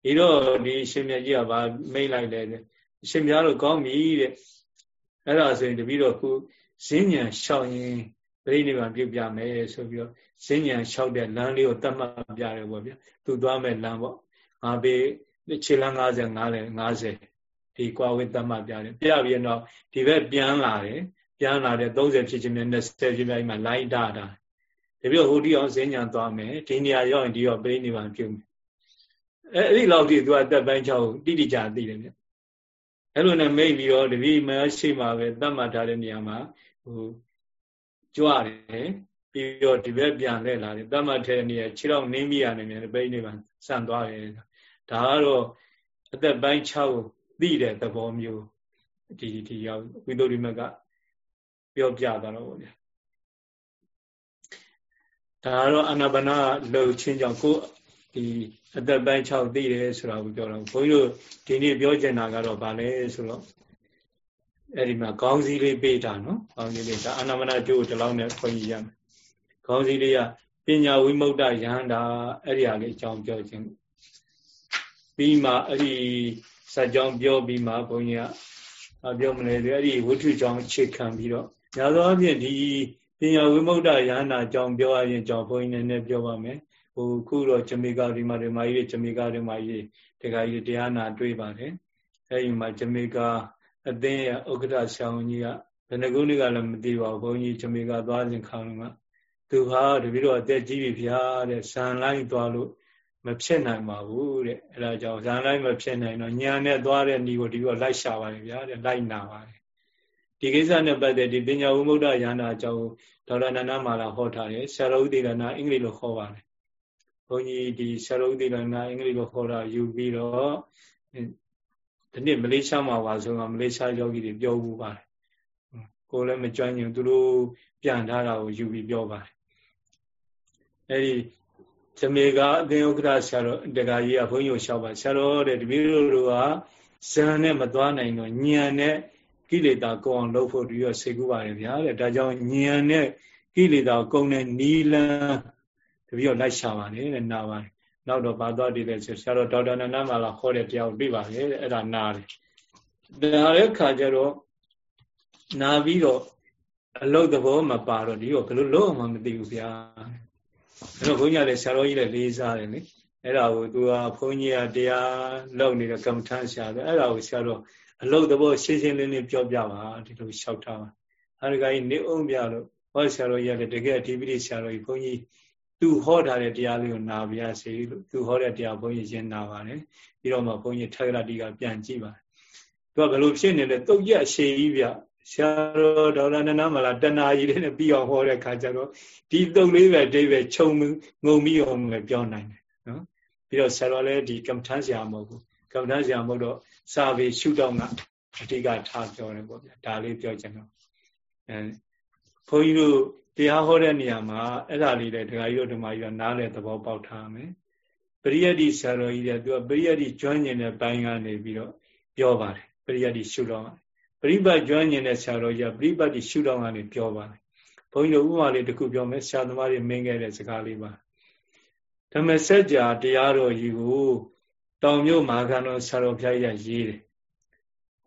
ဒီတော့ဒီရှင်မြတ်ကြီးကဗာမိတ်လိုက်တယ်အရှင်များတို့ကောင်းပြီတဲ့အဲ့ဒါဆိုရင်တပည့်တော်ခုဈဉ္ဉံလျှောက်ရင်ပြိဋိဘံပြုတ်ပြမယ်ဆိုပြီးတော့ဈဉ္ဉံလျှောက်တဲ့လမ်းလေးကိုတတ်မှတ်ပြတယ်ပေါ့ဗျာသူသွားမဲ့လမ်းပေါ့ငါပေး ခြေလမ်း55လဲ50ဒီကွာဝေးတတ်မှတ်ပြတယ်ပြပြီးတော့ဒီဘက်ပြန်လာတယ်ပြန်လာတယ်30ဖြစ်ချင်းနဲ့20ဖြစ်ပြီးမှလိုက်တာတာတပည့်တော်ဟိုတိအောင်ဈဉ္ဉံသွားမယ်ဒီနေရာရောက်ရင်ဒီတော့ပြိဋိဘံပြုတ်မယ်အဲအဲ့ဒီလောက်ထိသူကတက်ပိုင်းချောင်းတိတိကျသိတယ်ဗျအဲ့လိုနဲ့မိတ်ပြီးတော့တပည့်မရှိမှာပဲတတ်မှတ်ထားတဲ့နေရာမှာဟိုကြွတယ်ပြီးတော့ဒီဘက်ပြန်လှည့်လာတယ်တတ်မှတ်တဲ့နေရာခြေတော့နင်းမိရနေတယ်ပိနေပါစံသွားတယ် ဒါကတော့အသက်ပိုင်း6ကိုသိတဲ့သဘောမျိုးဒီဒီရောက်ဝိသုရိမကပြောပြသွားတော့ဗောဗျာဒါကတော့အနာဘာနာလှုပ်ချင်းကြောင့်ကိုဒီအသက်ပိုင်း6သိတယ်ဆိုတာကိုပြောတော့ဘုန်းကြီးတို့ဒီနေ့ပြောချင်တာကတော့ဗာလဲဆိုတော့အဲ့ဒီမှာခေါင်းစည်းလေးပေးတာနော်ခေါင်းစည်းလေးဒါအာနာမနာကျိုးတလောက်နဲ့ခွင့်ရရမယ်ခေါင်းစည်းလေးကပညာဝိမု ക്ത ယဟန္တာအဲ့ဒီဟာလေးအကြောင်းပြောခြင်း ပြီးမှအဲ့ဒီစัจကြောင်းပြောပြီးမှဘုန်းကြီးကပြောမလဲအဲ့ဒီဝိထုကြောင်းအခြေခံပြီးတော့ညာသောအပြင်ဒီပညာဝိမု ക്ത ယဟန္တာအကြောင်းပြောရရင်ကြောင့်ဘုန်းကြီးနည်းနည်းပြောပါမယ် ဟိုခုတော့ဂျမေကာဒီမှာဒီမှာကြီးဂျမေကာဒီမှာကြီးတခါကြီးတရားနာတွေ့ပါတယ်အဲဒီမှာဂျမေကာအသင်းရဲ့ဥက္ကဋ္ဌဆောင်းကြီးကဘယ်နှကုန်းကလည်းမသိပါဘူးဘုန်းကြီးဂျမေကာသွားစဉ်ခေါင်းကသူဟာတပည့်တော်အသက်ကြီးပြီဗျာတဲ့ဇန်လိုက်သွားလို့ မဖြစ်နိုင်ပါဘူးတဲ့အဲဒါကြောင့်ဇန်လိုက်မဖြစ်နိုင်တော့ညာနဲ့သွားတဲ့ဤကိုဒီကိုလိုက်ရှာပါတယ်ဗျာတဲ့လိုက်နာပါတယ်ဒီကိစ္စနဲ့ပတ်သက်ဒီပညာဝိမုဒ္ဒရဟန္တာအကြောင်းဒေါက်တာနန္ဒမာလာဟောထားတယ်ဆရာတော်ဥဒေရနာအင်္ဂလိပ်လိုခေါ်ပါတယ်ဘုန်းကြီးဒီဆရာတော်ဥဒေရနာအင်္ဂလိပ်လိုခေါ်တာယူပြီးတော့ဒီနေ့မလေးရှားမှာပါဆိုတော့မလေးရှားယောဂီတွေပြောဘူးပါတယ်ကိုယ်လည်းမကြွညင်သူတို့ပြန်ထားတာကိုယူပြီးပြောပါတယ်အဲဒီ ဂျမေကအသင်ဥက္ကဋ္ဌဆရာတော်တက္ကကြီးကဘုန်းကြီးကိုလျှောက်ပါဆရာတော်တဲ့တပည့်တို့ကဇန်နဲ့မသွားနိုင်တော့ညံနဲ့ကိလေသာကုန်အောင်လုပ်ဖို့ပြီးတော့စေကူပါတယ်ဗျာတဲ့ဒါကြောင့်ဉာဏ်နဲ့ကိလေသာကုန်တဲ့နီလန်းတပြီးတော့လိုက်ရှာပါတယ်တဲ့နာပါတယ်နောက်တော့ဘာသွားတည်လဲဆိုဆရာတော်ဒေါက်တာနန္ဒမာလာခေါ်တဲ့တရားကိုပြပါတယ်တဲ့အဲ့ဒါနာတယ်ဒါတဲ့ခါကျတော့နာပြီးတော့အလုတ်သဘောမပါတော့ဒီတော့ဘယ်လိုလုပ်မှမသိဘူးဗျာ အဲ့တော့ဘုန်းကြီးကလည်းဆရာတော်ကြီးလည်းလေးစားတယ်လေအဲ့ဒါကိုသူကဘုန်းကြီးကတရားလုပ်နေတဲ့ကမ္မထမ်းဆရာဆိုအဲ့ဒါကိုဆရာတော်အလုတ်သဘောရှင်းရှင်းလင်းလင်းပြောပြပါဒီလိုလျှောက်ထားပါအဲဒီကကြီးနေအောင်ပြလို့ဟောဆရာတော်ကြီးကတကယ်အဓိပတိဆရာတော်ကြီးဘုန်းကြီးသူဟောထားတဲ့တရားလေးကိုနာပါရစေလို့သူဟောတဲ့တရားဘုန်းကြီးရှင်းနာပါတယ်ပြီးတော့မှဘုန်းကြီးထေရတိကပြန်ကြည့်ပါတယ်သူကဘယ်လိုဖြစ်နေလဲတုတ်ရက်အရှိကြီးဗျ ဆရာတော်ဒေါက်တာနန္ဒမလာတဏှာကြီးလေးနဲ့ပြီးအောင်ဟောတဲ့ခါကျတော့ဒီတုတ်လေးပဲအတိပဲခြုံငုံပြီးအောင်လည်းပြောနိုင်တယ်နော်ပြီးတော့ဆရာတော်လည်းဒီကမ္မထမ်းဆရာမဟုတ်ဘူးကမ္မထမ်းဆရာမဟုတ်တော့စာပေရှုတော့ကအဓိကထားပြောတယ်ပေါ့ဗျာဒါလေးပြောချင်တော့အဲဘုန်းကြီးတို့တရားဟောတဲ့နေရာမှာအဲ့ဒါလေးလည်းဒကာကြီးတို့ဓမ္မကြီးကနားလည်သဘောပေါက်ထားမယ်ပရိယတ်တိဆရာတော်ကြီးကသူကပရိယတ်တိကျွမ်းကျင်တဲ့ဘိုင်းကနေပြီးတော့ပြောပါတယ်ပရိယတ်တိရှုတော့ ပရိပတ်ကျွမ်းကျင်တဲ့ဆရာတော်ကြီးကပရိပတ်တိရှုတော့ကနေပြောပါတယ်ဘုန်းကြီးတို့ဥပမာလေးတစ်ခုပြောမယ်ဆရာသမားတွေမင်းခဲ့တဲ့စကားလေးပါဓမ္မစကြာတရားတော်ကြီးကိုတောင်မြို့မာခန္တော်ဆရာတော်ဘုရားကြီးကရေးတယ်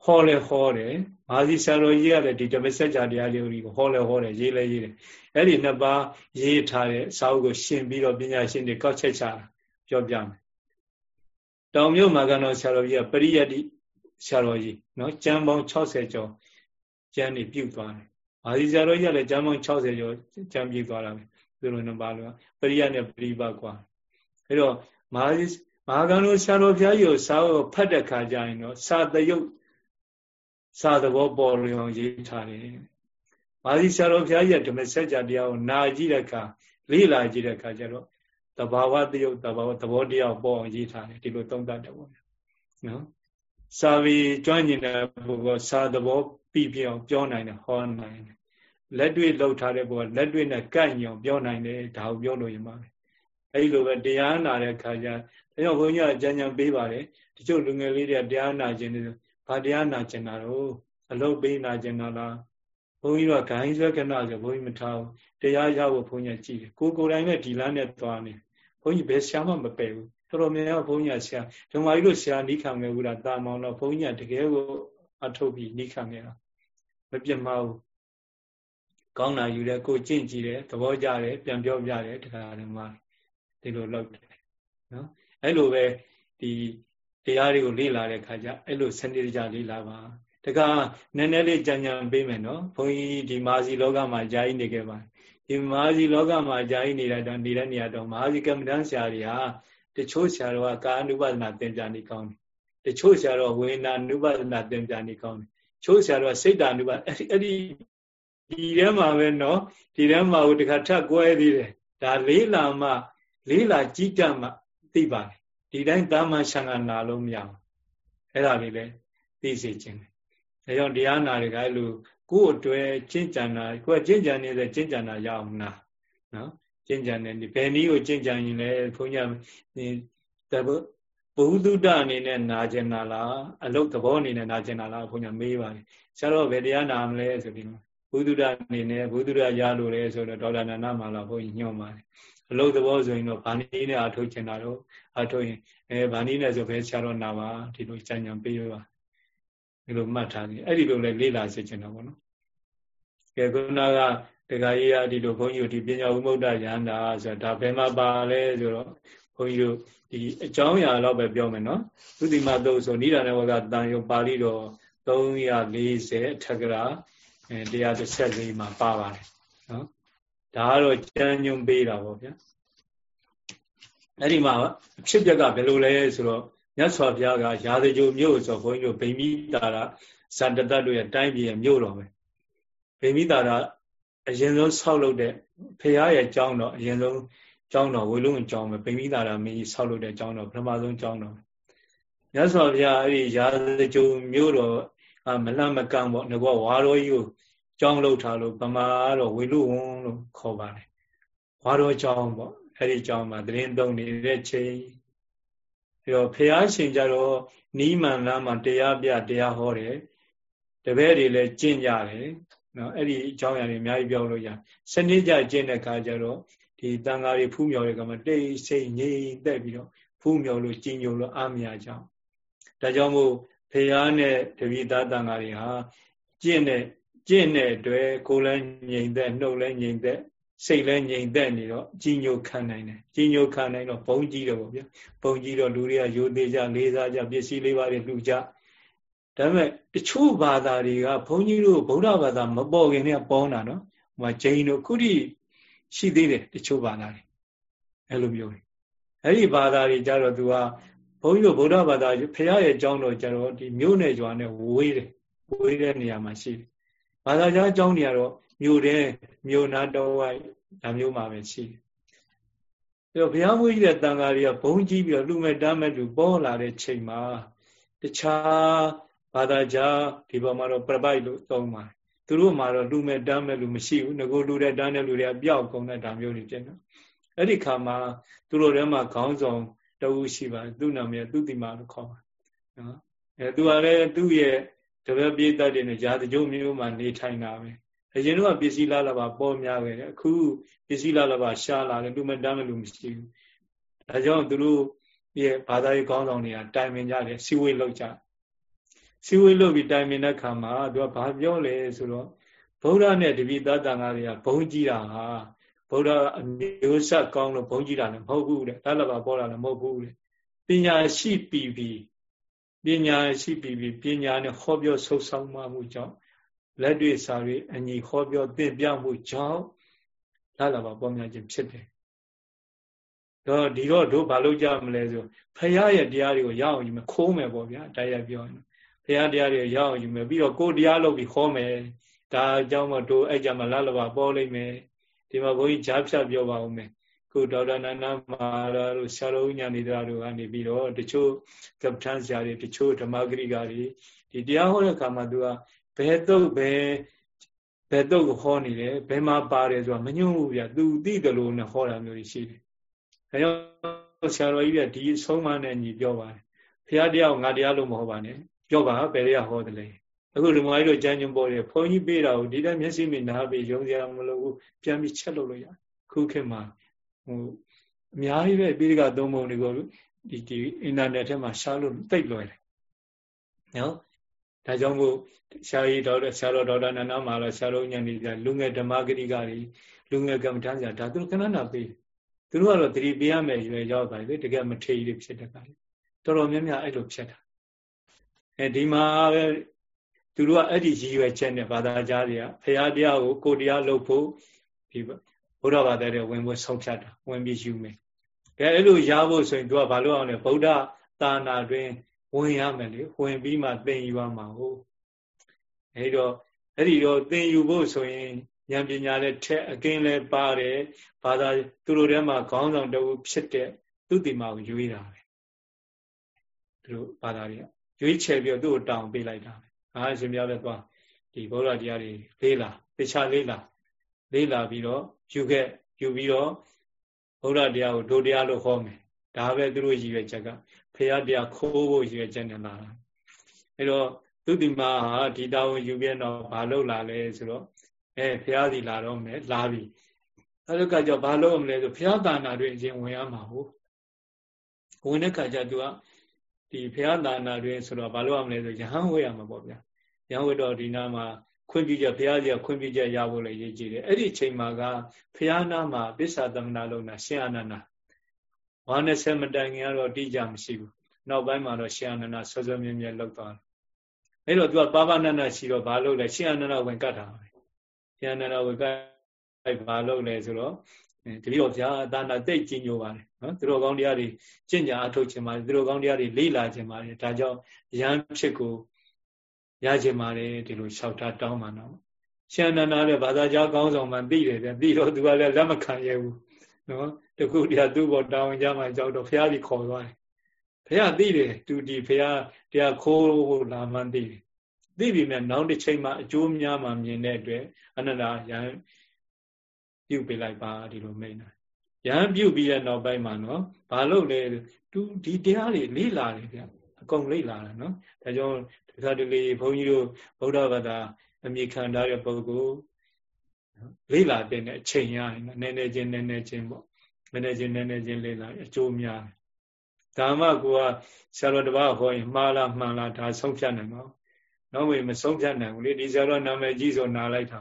ဟောလဲဟောတယ်မာဇီဆရာတော်ကြီးကလည်းဒီဓမ္မစကြာတရားလေးကိုဟောလဲဟောတယ်ရေးလဲရေးတယ်အဲ့ဒီနှစ်ပါးရေးထားတဲ့စာအုပ်ကိုရှင်းပြီးတော့ပညာရှင်တွေကောက်ချက်ချပြောပြမယ်တောင်မြို့မာခန္တော်ဆရာတော်ကြီးကပရိယတ္တိ ဆရာတော်ကြီးနော်ကျမ်းပေါင်း60ကျော်ကျမ်းနေပြုတ်သွားတယ်မာဇီဆရာတော်ကြီးကလည်းကျမ်းပေါင်း60ကျော်ကျမ်းပြုတ်သွားတာပဲသူတို့နှစ်ပါးလို့ပရိယနဲ့ပရိပတ်ကွာအဲ့တော့မာဇီမဟာကံတို့ဆရာတော်ဘုရားကြီးကိုစာအုပ်ဖတ်တဲ့ခါကျရင်တော့စာတယုတ်စာသဘောပေါ်လွင်အောင်ရေးထားတယ်။မာသီဆရာတော်ဘုရားကြီးကဓမ္မစကြာတရားကိုနာကြည့်တဲ့အခါလေ့လာကြည့်တဲ့အခါကျတော့တဘာဝတယုတ်တဘာဝသဘောတရားပေါ်အောင်ရေးထားတယ်ဒီလိုသုံးသပ်တယ်ပေါ့နော်။ စာဝီကျွမ်းကျင်တဲ့ပုဂ္ဂိုလ်စာသဘောပြီးပြအောင်ပြောနိုင်တယ်ဟောနိုင်တယ်။လက်တွေ့လှုပ်ထားတဲ့ပုဂ္ဂိုလ်လက်တွေ့နဲ့ကန့်ညောင်ပြောနိုင်တယ်ဒါကိုပြောလို့ရမှာပဲ။အဲဒီလိုပဲတရားနာတဲ့အခါကျဒါကြောင့်ဘုန်းကြီးအကြံဉာဏ်ပေးပါတယ်တချို့လူငယ်လေးတွေကတရားနာခြင်းတွေဘာတရားနာကျင်တာတော့အလုတ်ပေးနာကျင်တာလားဘုန်းကြီးကဂိုင်းဆွဲကနာဆိုဘုန်းကြီးမထားဘူးတရားရဖို့ဘုန်းကြီးကြည့်တယ်ကိုကိုယ်တိုင်နဲ့ဒီလမ်းနဲ့သွားနေဘုန်းကြီးဘယ်ဆရာမှမပယ်ဘူး တော်တော်များများဘုန်းကြီးဆရာဓမ္မကြီးတို့ဆရာနိခံခဲ့ဘူးလားတာမောင်တော့ဘုန်းကြီးတကယ်ကိုအထုတ်ပြီးနိခံခဲ့တာမပြတ်မဘူးကောင်းတာယူတယ်ကိုကျင့်ကြည့်တယ်သဘောကျတယ်ပြန်ပြောပြတယ်တခါတည်းမှဒီလိုလုပ်တယ်နော်အဲ့လိုပဲဒီတရားတွေကိုလေ့လာတဲ့ခါကျအဲ့လိုစနစ်တကျလေ့လာပါတခါနည်းနည်းလေးကြံကြံပေးမယ်နော်ဘုန်းကြီးဒီမာစီလောကမှာဂျာကြီးနေခဲ့ပါဒီမာစီလောကမှာဂျာကြီးနေတဲ့တော့နေတဲ့နေရာတော့မာစီကမ္မဋ္ဌာန်းဆရာတွေဟာ တချို့ဆရာတော်ကကာအနုပဒနာသင်ပြနေကောင်းတယ်တချို့ဆရာတော်ဝေနာနုပဒနာသင်ပြနေကောင်းတယ်ချို့ဆရာတော်စိတ်တာနုပအဲ့ဒီဒီထဲမှာပဲနော်ဒီထဲမှာဟိုတခါထပ်ကွဲသေးတယ်ဒါလေးလာမှလေးလာကြည့်ကြမှသိပါတယ်ဒီတိုင်းတာမန်ရှံကနာလို့မရဘူးအဲ့ဒါလေးလည်းသိစေခြင်းတယ်ဒါကြောင့်တရားနာတွေကအဲ့လိုကိုယ်အတွက်ကျင့်ကြံတာကိုယ်ကကျင့်ကြံနေတဲ့ကျင့်ကြံတာရအောင်နာနော် ကျင့်ကြံတဲ့ဒီဘယ်နည်းကိုကျင့်ကြံရင်လဲဘုန်းကြီးတဘဘုဒ္ဓအနေနဲ့နာကျင်တာလားအလုတ်သဘောအနေနဲ့နာကျင်တာလားဘုန်းကြီးမေးပါတယ်ဆရာတော်ဘယ်တရားနာမလဲဆိုပြီးဘုဒ္ဓအနေနဲ့ဘုဒ္ဓရရလို့လဲဆိုတော့ဒေါက်တာနန္ဒမာလာဘုန်းကြီးညွှန်ပါတယ်အလုတ်သဘောဆိုရင်တော့ဗာဏီနဲ့အထုတ်ချင်တာတော့အထုတ်ရင်အဲဗာဏီနဲ့ဆိုပဲဆရာတော်နာပါဒီလိုကြံကြံပေးပါဒီလိုမှတ်ထားသည်အဲ့ဒီလိုလဲလေ့လာစေချင်တာပေါ့နော်ကဲခုနက တခါကြီးကဒီလိုဘုန်းကြီးတို့ဒီပညာဥမ္မုဒ္ဒရဟန္တာဆိုတာဒါဘယ်မှာပါလဲဆိုတော့ဘုန်းကြီးတို့ဒီအကြောင်းအရာတော့ပဲပြောမယ်နော်သုတိမသုတ်ဆိုနိဒာနဝကတန်ယုပါဠိတော်340အထက်ကရာ134မှာပါပါတယ်နော်ဒါကတော့ကြံညွန်ပေးတာပေါ့ဗျာအဲ့ဒီမှာအဖြစ်ပြက်ကဘယ်လိုလဲဆိုတော့မြတ်စွာဘုရားကရာဇဂိုမြို့ဆိုဘုန်းကြီးတို့ဗိမိတာရဇန္တတတို့ရဲ့တိုင်းပြည်ရဲ့မြို့တော်ပဲဗိမိတာရ အရင်ဆုံးဆောက်လုပ်တဲ့ဖရာရဲ့ကျောင်းတော်အရင်ဆုံးကျောင်းတော်ဝေလုံးကျောင်းပဲဗိမိတာရမင်းကြီးဆောက်လုပ်တဲ့ကျောင်းတော်ပထမဆုံးကျောင်းတော်မြတ်စွာဘုရားအဲ့ဒီရာဇဂိုမြို့တော်မလန့်မကန့်ပေါ့ငကောဝါတော်ကြီးကိုကျောင်းလုပ်ထားလို့ဗမာကတော့ဝေလူဝုံလို့ခေါ်ပါတယ်ဝါတော်ကျောင်းပေါ့အဲ့ဒီကျောင်းမှာသတင်းသုံးနေတဲ့ချိန်ပြီးတော့ဖះရှင်ကြတော့နီးမှန်လားမှတရားပြတရားဟောတယ်တပည့်တွေလည်းကျင့်ကြတယ် နော်အဲ့ဒီအကြောင်းအရာတွေအများကြီးပြောလို့ရစနစ်ကြကျင့်တဲ့ခါကျတော့ဒီတန်ဃာတွေဖူးမြော်တဲ့ကမှတိတ်ဆိတ်ငြိမ်သက်ပြီးတော့ဖူးမြော်လို့ကြည်ညိုလို့အာမရကြအောင်ဒါကြောင့်မို့ဖះနဲ့တပိသားတန်ဃာတွေဟာကျင့်တဲ့ကျင့်တဲ့အတွက်ကိုယ်လည်းငြိမ်သက်နှုတ်လည်းငြိမ်သက်စိတ်လည်းငြိမ်သက်နေတော့ကြီးညိုခံနိုင်တယ်ကြီးညိုခံနိုင်တော့ဘုံကြီးတော့ဗောဗျာဘုံကြီးတော့လူတွေကရိုသေကြလေးစားကြပစ္စည်းလေးပါးတွေလှူကြ ဒါပေမဲ့တချို့ဘာသာတွေကဘုန်းကြီးတို့ဗုဒ္ဓဘာသာမပေါ်ခင်နဲ့ပေါင်းတာနော်ဟိုမှာဂျိန်တို့ခုထိရှိသေးတယ်တချို့ဘာသာတွေအဲ့လိုမျိုးအဲ့ဒီဘာသာတွေကြတော့သူကဘုန်းကြီးတို့ဗုဒ္ဓဘာသာဖရာရဲ့အကြောင်းတော့ကြတော့ဒီမြို့နယ်ကျွာနဲ့ဝေးတယ်ဝေးတဲ့နေရာမှာရှိတယ်ဘာသာကြားအကြောင်းတွေကတော့မြို့တဲ့မြို့နာတော်ဝိုက်ဒါမျိုးမှာပဲရှိတယ်။အဲတော့ဘုရားမွေးကြီးတဲ့တန်ဃာတွေကဘုံကြီးပြီးတော့လူမဲ့တမ်းမဲ့လူပေါ်လာတဲ့ချိန်မှာတခြား ဘာသာကြားဒီပေါ်မှာတော့ပြပိုက်လို့သုံးပါတယ်။သူတို့မှာတော့လူမဲ့တမ်းမဲ့လူမရှိဘူး။ငကိုလူတဲ့တမ်းတဲ့လူတွေကပျောက်ကုန်တဲ့ဒါမျိုးတွေဖြစ်နေ။အဲ့ဒီခါမှာသူတို့ထဲမှာခေါင်းဆောင်တဝူရှိပါတယ်။သူ့နာမည်သူတိမာလို့ခေါ်ပါတယ်။နော်။အဲသူကလည်းသူ့ရဲ့တပည့်ပြည့်တတ်တဲ့နေရာတကြိုးမျိုးမှာနေထိုင်တာပဲအရင်တော့ပစ္စည်းလာလာပါပေါ်များခဲ့တယ်အခုပစ္စည်းလာလာပါရှားလာတယ်လူမတမ်းမလူမရှိဘူးဒါကြောင့်သူတို့ရဲ့ဘာသာရေးကောင်းဆောင်တွေကတိုင်ပင်ကြတယ်စီဝေးလောက်ကြ စီဝေးလောက်ပြီးတိုင်ပင်တဲ့ခါမှာသူကဘာပြောလဲဆိုတော့ဗုဒ္ဓနဲ့တပိသတန်ဃာတွေကဘုံကြည့်တာဟာဗုဒ္ဓအမျိုးဆက်ကောင်းလို့ဘုံကြည့်တာလည်းမဟုတ်ဘူးတဲ့ဒါလည်းပါပေါ်လာလည်းမဟုတ်ဘူးတဲ့ပညာရှိပြီးပြီးပညာရှိပြီးပြီးပညာနဲ့ဟောပြောဆုပ်ဆောင်မှုကြောင့်လက်တွေ့စာတွေအညီဟောပြောသင်ပြမှုကြောင့်လာလာပါပေါ်များခြင်းဖြစ်တယ်။တော့ဒီတော့တို့ဘာလုပ်ကြမလဲဆိုဖရာရဲ့တရားတွေကိုရအောင်ယူမယ်ခိုးမယ်ပေါ့ဗျာတရားပြောရင် ဖရာတရားတွေရအောင်ယူမယ်ပြီးတော့ကိုတရားလုပ်ပြီးခေါ်မယ်ဒါအကြောင်းမတို့အဲ့ကြမှာလာလာပါပေါ်လိမ့်မယ်ဒီမှာဘုန်းကြီးကြားဖြတ်ပြောပါဦးမယ်ခုဒေါက်တာနန္ဒမာရာတို့ဆရာတော်ညာနေတရားတို့ကနေပြီးတော့တချို့ကပ္ပထန်ဆရာတွေတချို့ဓမ္မဂရိကာတွေဒီတရားဟောတဲ့အခါမှာသူကဘယ်တော့ဘယ်ဘယ်တော့ကိုဟောနေတယ်ဘယ်မှာပါတယ်ဆိုတာမညွှန်ဘူးဗျသူသိတယ်လို့နဲ့ဟောတာမျိုးရှိတယ်ဒါကြောင့်ဆရာတော်ကြီးကဒီအဆုံးမနဲ့ညီပြောပါတယ်ဖះတရားကိုငါတရားလို့မဟုတ်ပါနဲ့ ပြောပါဘယ်တရားဟောတယ်လဲအခုလူမကြီးတို့ကြမ်းကြုံပေါ်တယ်ဘုန်းကြီးပေးတာကိုဒီတိုင်းမျက်စိမြင်နာပြီးယုံစရာမလိုဘူးပြန်ပြီးချက်လို့လို့ရခုခေတ်မှာဟိုအများကြီးပဲပိဋကသုံးပုံတွေကိုဒီဒီအင်တာနက်ထဲမှာရှားလို့တိတ်လွယ်တယ်နော်ဒါကြောင့်မို့ဆရာကြီးဒေါက်တာဆရာတော်ဒေါက်တာနန္ဒမာလာဆရာတော်ညံနေကြလူငယ်ဓမ္မဂရိကတွေလူငယ်ကမ္မထမ်းဆရာဒါသူတို့ခဏနာပေးသူတို့ကတော့သတိပေးရမယ်ရွယ်ရောက်သွားပြီတကယ်မထေကြီးတွေဖြစ်တဲ့ကလေးတော်တော်များများအဲ့လိုဖြစ်တာ အဲဒီမှာပဲသူတို့ကအဲ့ဒီရည်ရွယ်ချက်နဲ့ဘာသာကြားတွေကဖရာတရားကိုကိုတရားလုပ်ဖို့ဒီဘုရားဘာသာတွေဝင်ဖို့ဆုံးဖြတ်တာဝင်ပြီးယူမယ်ကဲအဲ့လိုရဖို့ဆိုရင်သူကဘာလို့အောင်လဲဗုဒ္ဓသာနာတွင်ဝင်ရမယ်လေဝင်ပြီးမှသင်ယူရမှာဟုတ်အဲဒီတော့အဲ့ဒီတော့သင်ယူဖို့ဆိုရင်ဉာဏ်ပညာလည်းထက်အကင်းလည်းပါတယ်ဘာသာသူတို့ထဲမှာခေါင်းဆောင်တဝဖြစ်တဲ့သူတိမာကိုရွေးတာပဲသူတို့ဘာသာတွေက ရွေးချယ်ပြီးတော့သူ့ကိုတောင်းပေးလိုက်တာပဲအာရှင်ပြလည်းသွားဒီဘုရားတရားတွေလေးလာတေချာလေးလာလေးလာပြီးတော့ယူခဲ့ယူပြီးတော့ဘုရားတရားကိုဒုတရားလို့ဟောမယ်ဒါပဲသူတို့ရည်ရွယ်ချက်ကဖရာတရားခိုးဖို့ရည်ရွယ်ချက်နဲ့လာတာအဲတော့သူတိမဟာဒီတာဝန်ယူပြန်တော့ဘာလုပ်လာလဲဆိုတော့အဲဖရာစီလာတော့မယ်လာပြီအဲလိုကကြောင့်ဘာလုပ်မလဲဆိုဖရာတာနာတွေအရင်ဝင်ရမှာဟုတ်ဝင်တဲ့ခါကျသူက ဒီဖရာတာနာတွေဆိုတော့ဘာလုပ်ရမလဲဆိုရဟန်းဝေးရမှာပေါ့ဗျာရဟန်းဝေးတော့ဒီနာမှာခွင့်ပြုချက်ဘုရားကြီးကခွင့်ပြုချက်ရဖို့လည်းရည်ကြည်တယ်အဲ့ဒီအချိန်မှာကဘုရားနာမှာပစ္ဆာသမဏလုံးတာရှင်အာနန္ဒာဝါ20မတိုင်ခင်ကတော့တိကျမရှိဘူးနောက်ပိုင်းမှာတော့ရှင်အာနန္ဒာဆွဆွမြဲမြဲလောက်သွားတယ်အဲ့တော့သူကပါပနန္ဒရှိတော့ဘာလုပ်လဲရှင်အာနန္ဒဝင်ကတ်တာပဲရှင်အာနန္ဒဝင်ကတ်အဲ့ဘာလုပ်လဲဆိုတော့ တတိယဗျာဒါနာတိတ်ကြီးညိုပါတယ်နော်သူတို့ကောင်းတရားတွေကျင့်ကြအထုတ်ခြင်းပါတယ်သူတို့ကောင်းတရားတွေလေ့လာခြင်းပါတယ်ဒါကြောင့်ရဟန်းဖြစ်ကိုရခြင်းပါတယ်ဒီလိုလျှောက်ထားတောင်းပါတော့ရှန္ဒနာလည်းဘာသာကြားကောင်းဆောင်မှသိတယ်ပြန်ပြီးတော့သူကလည်းလက်မခံရဘူးနော်တခုတည်းသူ့ဘောတောင်းကြမှာကြောက်တော့ဘုရားကြီးခေါ်သွားတယ်ဘုရားသိတယ်သူဒီဘုရားတရားခိုးဖို့လာမှန်းသိတယ်သိပြီမြတ်နောက်တစ်ချိန်မှာအကျိုးများမှမြင်တဲ့အတွက်အနန္တရဟန်း ပြုတ်ပေးလိုက်ပါဒီလိုမိန်တာရဟန်းပြုတ်ပြီးတဲ့နောက်ပိုင်းမှာနော်ဘာလို့လဲသူဒီတရားတွေလေ့လာတယ်ဗျအကုန်လေ့လာတယ်နော်ဒါကြောင့်ဒီခါတလေဘုန်းကြီးတို့ဗုဒ္ဓဘာသာအမိခံထားတဲ့ပုဂ္ဂိုလ်လေ့လာတဲ့အချိန်ရရင်နည်းနည်းချင်းနည်းနည်းချင်းပေါ့နည်းနည်းချင်းနည်းနည်းချင်းလေ့လာအကျိုးများတယ်ဒါမှကိုကဆရာတော်တပါးဟောရင်မှားလားမှန်လားဒါဆုံးဖြတ်နိုင်မှာနောက်ဝင်မဆုံးဖြတ်နိုင်ဘူးလေဒီဆရာတော်နာမည်ကြီးဆိုနားလိုက်တာ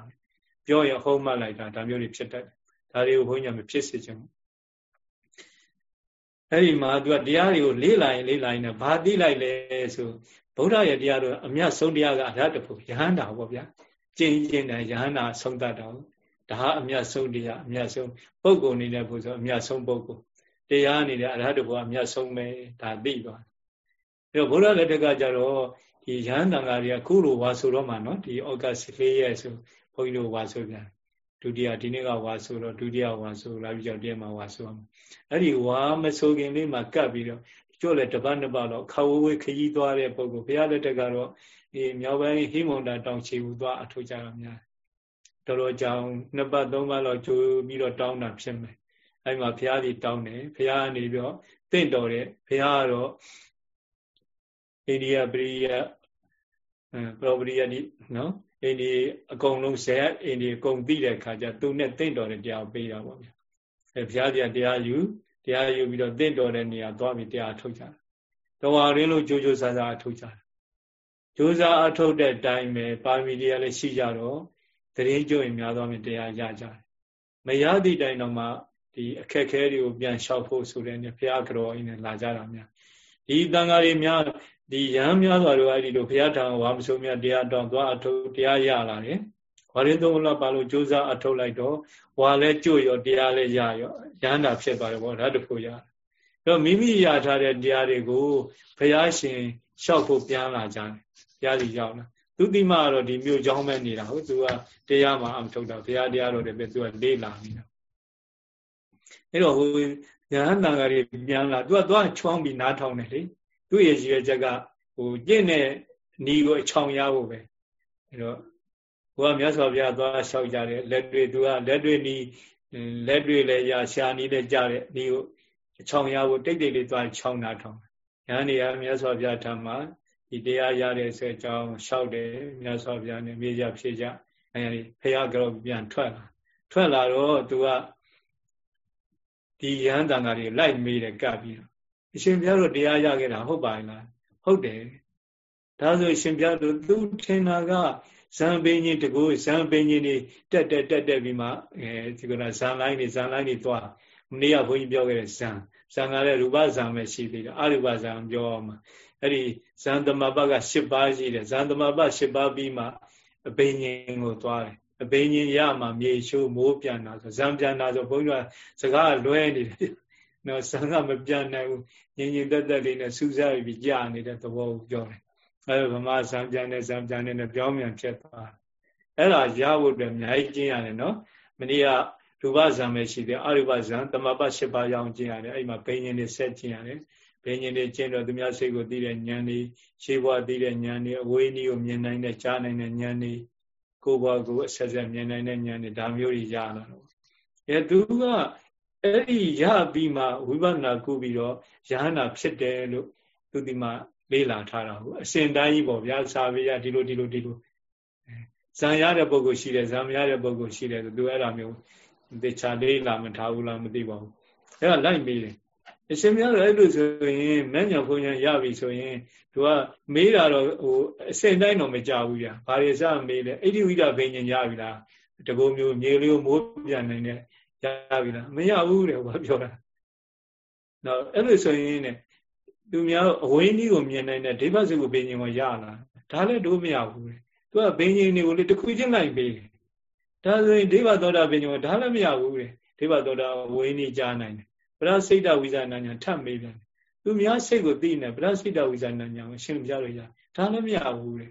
ပြောရင်ဟုတ်မှတ်လိုက်တာဒါမျိုးတွေဖြစ်တတ်တယ်ဒါတွေကိုဘုန်းကြီးမဖြစ်စေချင်ဘူးအဲ့ဒီမှာသူကတရားတွေကိုလေးလာရင်လေးလာရင်ဘာသိလိုက်လဲဆိုဗုဒ္ဓရဲ့တရားတော်အမြတ်ဆုံးတရားကအရတ္တဖို့ယဟန္တာပေါ့ဗျာကျင့်ကျင့်တယ်ယဟန္တာဆုံးတတ်တော်ဒါဟာအမြတ်ဆုံးတရားအမြတ်ဆုံးပုဂ္ဂိုလ်နေတဲ့ဘုဆိုအမြတ်ဆုံးပုဂ္ဂိုလ်တရားနေတဲ့အရဟတဘုအမြတ်ဆုံးပဲဒါသိသွားတယ်အဲ့တော့ဘုရားလက်ထက်ကကြတော့ဒီယဟန်တန်ဃာတွေကခုလိုဝါဆိုတော့မှနော်ဒီဩဂတ်၄ရက်ဆို ဘုန်းကြီးတို့ဝါဆိုပြန်ဒုတိယဒီနေ့ကဝါဆိုတော့ဒုတိယဝါဆိုလာပြီးကြောက်တည်းမှာဝါဆိုအောင်အဲ့ဒီဝါမဆိုခင်လေးမှာကပ်ပြီးတော့ကျို့လဲတပတ်နှစ်ပတ်တော့ခါဝဝေးခရီးသွားတဲ့ပုံကိုဘုရားလက်ထက်ကတော့အေးမြောက်ပိုင်းဟိမုန္တာတောင်ချီဘူးသွားအထောက်ကြတာများတော်တော်ကြောင်နှစ်ပတ်သုံးပတ်တော့ကြိုးပြီးတော့တောင်းတာဖြစ်မယ်အဲ့မှာဘုရားကြီးတောင်းတယ်ဘုရားကနေပြီးတော့တင့်တော်တဲ့ဘုရားကတော့အိန္ဒိယပရိယပရောပရိယတိနော် အိန္ဒိအကုန်လုံးဇေယအိန္ဒိအကုန်သိတဲ့အခါကျသူနဲ့တင့်တော်တဲ့တရားပေးတာပေါ့ဗျာအဲဘုရားကြီးတရားယူတရားယူပြီးတော့တင့်တော်တဲ့နေရာသွားပြီးတရားထုတ်ကြတာတော်ဝါရင်းလို့ကြိုးကြိုးစားစားအထုတ်ကြတာကြိုးစားအထုတ်တဲ့အတိုင်းပဲပါမီတရားလည်းရှိကြတော့တရင်ကြိုးရင်များသောမြင်တရားရကြတယ်မရသည့်တိုင်တော့မှဒီအခက်ခဲတွေကိုပြန်လျှောက်ဖို့ဆိုတဲ့နေဘုရားကတော်အင်းနဲ့လာကြတာများဒီတန်ဃာတွေများ ဒီရဟန်းများစွာတို့အဲ့ဒီလိုဘုရားထံဝါမဆုံးမြတ်တရားတော်သွားအထုတ်တရားရလာတယ်ဝါရင်သုံးလပါလို့ကြိုးစားအထုတ်လိုက်တော့ဝါလဲကြွရောတရားလဲရရောရဟန္တာဖြစ်သွားတယ်ပေါ့ဒါတခုရတော့မိမိရထားတဲ့တရားတွေကိုဘုရားရှင်လျှောက်ဖို့ပြန်လာကြတယ်ဘုရားကြီးရောက်လာသူတိမကတော့ဒီမြို့เจ้าမဲ့နေတာဟုတ်သူကတရားမှအထုတ်တာဘုရားတရားတော်တွေပဲသူကလေးလာနေတာအဲ့တော့ဟိုရဟန္တာကတွေပြန်လာသူကသွားချောင်းပြီးနားထောင်တယ်လေ သူ့ရဲ့ရည်ရွယ်ချက်ကဟိုကျင့်တဲ့ဤကိုအချောင်ရဖို့ပဲအဲတော့ဘုရားမြတ်စွာဘုရားသွားလျှောက်ကြတယ်လက်တွေသူကလက်တွေနီးလက်တွေလည်းရရှာနီးတဲ့ကြတဲ့ဤကိုအချောင်ရဖို့တိတ်တိတ်လေးသွားချောင်းနာထောင်ရဟန်းနေရမြတ်စွာဘုရားထံမှာဒီတရားရတဲ့ဆိုအကြောင်းလျှောက်တယ်မြတ်စွာဘုရားနဲ့မြေကြဖြေကြအဲဒီဖရာကြောပြန်ထွက်လာထွက်လာတော့သူကဒီရဟန်းတန်ဃာတွေလိုက်မေးတယ်ကပ်ပြီးတော့ အရှင်ဘုရားတို့တရားရခဲ့တာဟုတ်ပါလားဟုတ်တယ်ဒါဆိုအရှင်ဘုရားတို့သူထင်တာကဇံပင်ကြီးတကူဇံပင်ကြီးနေတက်တက်တက်တက်ပြီးမှအဲဒီကဇံလိုင်းနေဇံလိုင်းနေသွားမနေ့ကဘုန်းကြီးပြောခဲ့တဲ့ဇံဇံကလည်းရူပဇံပဲရှိသေးတယ်အရူပဇံပြောမှာအဲ့ဒီဇံသမဘက၈ပါးရှိတယ်ဇံသမဘ၈ပါးပြီးမှအဘိညာဉ်ကိုသွားတယ်အဘိညာဉ်ရမှမြေရှိုးမိုးပြန်တာဆိုဇံပြန်တာဆိုဘုန်းကြီးကစကားလွဲနေတယ် နော်ဇံကမပြန်နိုင်ဘူးငြိမ်ငြိမ်သက်သက်လေးနဲ့စူးစိုက်ပြီးကြာနေတဲ့သဘောကိုပြောတယ်အဲဗမာဇံပြန်နဲ့ဇံပြန်နဲ့ပြောင်းပြန်ဖြစ်သွားအဲ့ဒါရဖို့အတွက်အများကြီးကျင့်ရတယ်နော်မနေ့ကရူပဇံပဲရှိတယ်အရူပဇံတမပတ်၈ပါးရောင်းကျင့်ရတယ်အဲ့မှာဘိညာဉ်တွေဆက်ကျင့်ရတယ်ဘိညာဉ်တွေကျင့်တော့သူများစိတ်ကိုသိတဲ့ဉာဏ်တွေရှေးဘဝသိတဲ့ဉာဏ်တွေအဝေးနည်းကိုမြင်နိုင်တဲ့ကြားနိုင်တဲ့ဉာဏ်တွေကိုယ်ဘဝကိုအဆက်ဆက်မြင်နိုင်တဲ့ဉာဏ်တွေဒါမျိုးတွေရလာတော့အဲသူက အဲ့ဒီရပြီးမှဝိပဿနာကုပြီးတော့ယဟန္တာဖြစ်တယ်လို့သူဒီမှာလေးလာထားတာဟုတ်အစဉ်တိုင်းကြီးပေါ့ဗျာစာပေရဒီလိုဒီလိုဒီလိုဇံရတဲ့ပုဂ္ဂိုလ်ရှိတယ်ဇံမရတဲ့ပုဂ္ဂိုလ်ရှိတယ်သူအဲ့လိုမျိုးသေချာလေးလာမထားဘူးလားမသိပါဘူးအဲ့ဒါလိုက်မေးတယ်အရှင်များတော့အဲ့လိုဆိုရင်မဲ့ညာဘုံညာရပြီဆိုရင်သူကမေးတာတော့ဟိုအစင်တိုင်းတော့မကြဘူးဗျာဘာတွေစမေးလဲအိဋ္ဌိဝိဒဘိညာရပြီလားတကုံမျိုးမြေလေးကိုမိုးပြန်နိုင်တဲ့ ရပြီလားမရဘူးတဲ့ဘာပြောတာတော့အဲ့လိုဆိုရင်ねသူများအဝင်းကြီးကိုမြင်နိုင်တဲ့ဒိဗ္ဗစုကိုဘိညာကိုရလာဒါလည်းတို့မရဘူးတဲ့သူကဘိညာတွေကိုလေတစ်ခုချင်းလိုက်ပေးဒါဆိုရင်ဒိဗ္ဗသောတာဘိညာကိုဒါလည်းမရဘူးတဲ့ဒိဗ္ဗသောတာဝင်းကြီးကြားနိုင်တယ်ဗရစိတ်တဝိဇာဏညာထပ်မေးပြန်သူများစိတ်ကိုသိနေဗရစိတ်တဝိဇာဏညာကိုရှင်းပြလို့ရဒါလည်းမရဘူးတဲ့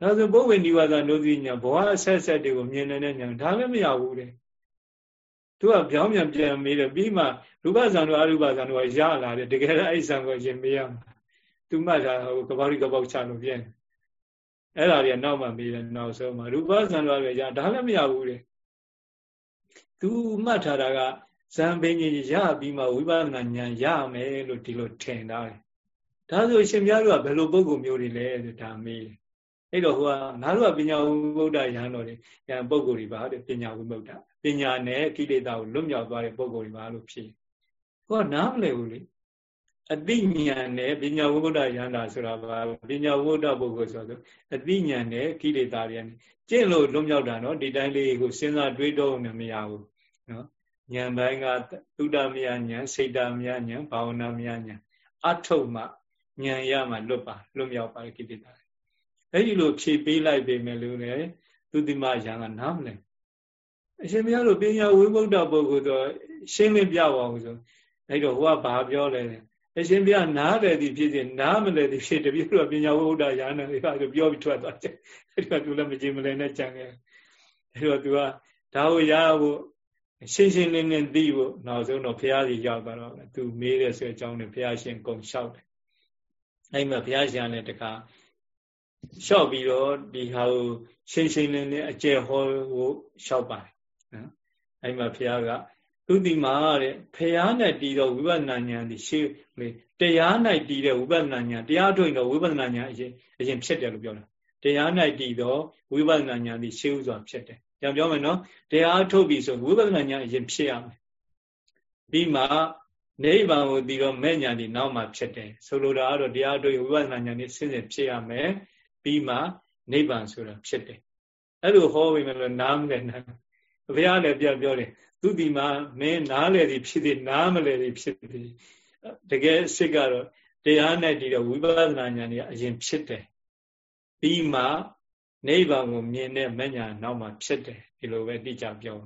ဒါဆိုဘုဝေနိဝါဒနုသိညာဘဝအဆက်ဆက်တွေကိုမြင်နေတဲ့ညာဒါလည်းမရဘူးတဲ့ သူကပြောင်းပြန်ပြန်မေးတယ်ပြီးမှရူပဇံတို့အရူပဇံတို့ကရလာတယ်တကယ်တော့အဲ့ဇံကိုရင်မေးရမှာသူမှတ်တာဟိုကပောက်ကပောက်ချလို့ပြန်အဲ့ဒါတွေကနောက်မှမေးတယ်နောက်ဆုံးမှရူပဇံတို့ကရဒါလည်းမရဘူးတဲ့သူမှတ်ထားတာကဇံပင်ကြီးရပြီးမှဝိပဿနာဉာဏ်ရမယ်လို့ဒီလိုထင်တာတယ်ဒါဆိုရှင်ပြားတို့ကဘယ်လိုပုံကုမျိုးတွေလဲဆိုတာမေးတယ်အဲ့တော့ဟိုကငါတို့ကပညာဝိမုဒ္ဒရဟန်းတော်တွေဉာဏ်ပုံကိုယ်တွေပါတဲ့ပညာဝိမုဒ္ဒ ပညာနဲ့ကိလေသာကိုလွတ်မြောက်သွားတဲ့ပုံကိုယ်တွေပါလို့ဖြေဟိုကနားမလည်ဘူးလေအတိညာနဲ့ပညာဝိမုဒ္ဒရဟန္တာဆိုတာပါပညာဝိမုဒ္ဒပုဂ္ဂိုလ်ဆိုတော့အတိညာနဲ့ကိလေသာတွေကျင့်လို့လွတ်မြောက်တာနော်ဒီတိုင်းလေးကိုစဉ်းစားတွေးတော့မမရဘူးနော်ဉာဏ်ပိုင်းကသုဒ္ဓမယဉာဏ်စိတ်တမယဉာဏ်ဘာဝနာမယဉာဏ်အထုမှဉာဏ်ရမှလွတ်ပါလွတ်မြောက်ပါကိလေသာအဲ့ဒီလိုဖြည့်ပေးလိုက်ပေမဲ့လို့လေသူတိမယံကနားမလဲ အရှင်ဘုရားတို့ပညာဝိမု ക്ത ပုဂ္ဂိုလ်တော့ရှင်းလင်းပြပါဦးဆိုအဲ့တော့ဟိုကဘာပြောလဲအရှင်ဘုရားနားတယ်ဒီဖြစ်စဉ်နားမလဲဒီဖြစ်တပြည့်တော့ပညာဝိမု ക്ത ရဟန္တာတွေပါဆိုပြောပြီးထွက်သွားတယ်အဲ့တော့သူလည်းမကြင်မလဲနဲ့ကြံခဲ့အဲ့တော့သူကဒါကိုရဖို့ရှင်းရှင်းလင်းလင်းသိဖို့နောက်ဆုံးတော့ဘုရားကြီးရောက်သွားတော့သူမေးတဲ့ဆိုအကြောင်းနဲ့ဘုရားရှင်ကုံလျှောက်တယ်အဲ့မှာဘုရားရှင်လည်းတခါလျှောက်ပြီးတော့ဒီဟာကိုရှင်းရှင်းလင်းလင်းအကျယ်ဟောဖို့လျှောက်ပါတယ် နော်အဲ့မှာဘုရားကသူတိမာတဲ့ဖះနဲ့တည်တော့ဝိပဿနာဉာဏ်ဒီရှေ့လေတရား၌တည်တဲ့ဝိပဿနာဉာဏ်တရားထုတ်ရင်တော့ဝိပဿနာဉာဏ်အရင်အရင်ဖြစ်တယ်လို့ပြောတာတရား၌တည်တော့ဝိပဿနာဉာဏ်ဒီရှေ့ဥစွာဖြစ်တယ်ပြန်ပြောမယ်နော်တရားထုတ်ပြီဆိုဝိပဿနာဉာဏ်အရင်ဖြစ်ရမယ်ပြီးမှနိဗ္ဗာန်ကိုတည်တော့မဲ့ဉာဏ်ဒီနောက်မှဖြစ်တယ်ဆိုလိုတာကတော့တရားထုတ်ဝိပဿနာဉာဏ်ဒီစဉ်စဉ်ဖြစ်ရမယ်ပြီးမှနိဗ္ဗာန်ဆိုတာဖြစ်တယ်အဲ့လိုဟောပြီးမှလို့နားမလဲနားဘု ရားလည်းပြပြောတယ်သူဒီမှာမင်းနားလေသည်ဖြစ်သည်နားမလဲသည်ဖြစ်သည်တကယ်စစ်ကတော့တရားနဲ့တည်တော့ဝိပဿနာဉာဏ်ကြီးအရင်ဖြစ်တယ်ပြီးမှနိဗ္ဗာန်ကိုမြင်တဲ့မညာနောက်မှဖြစ်တယ်ဒီလိုပဲတိကျပြော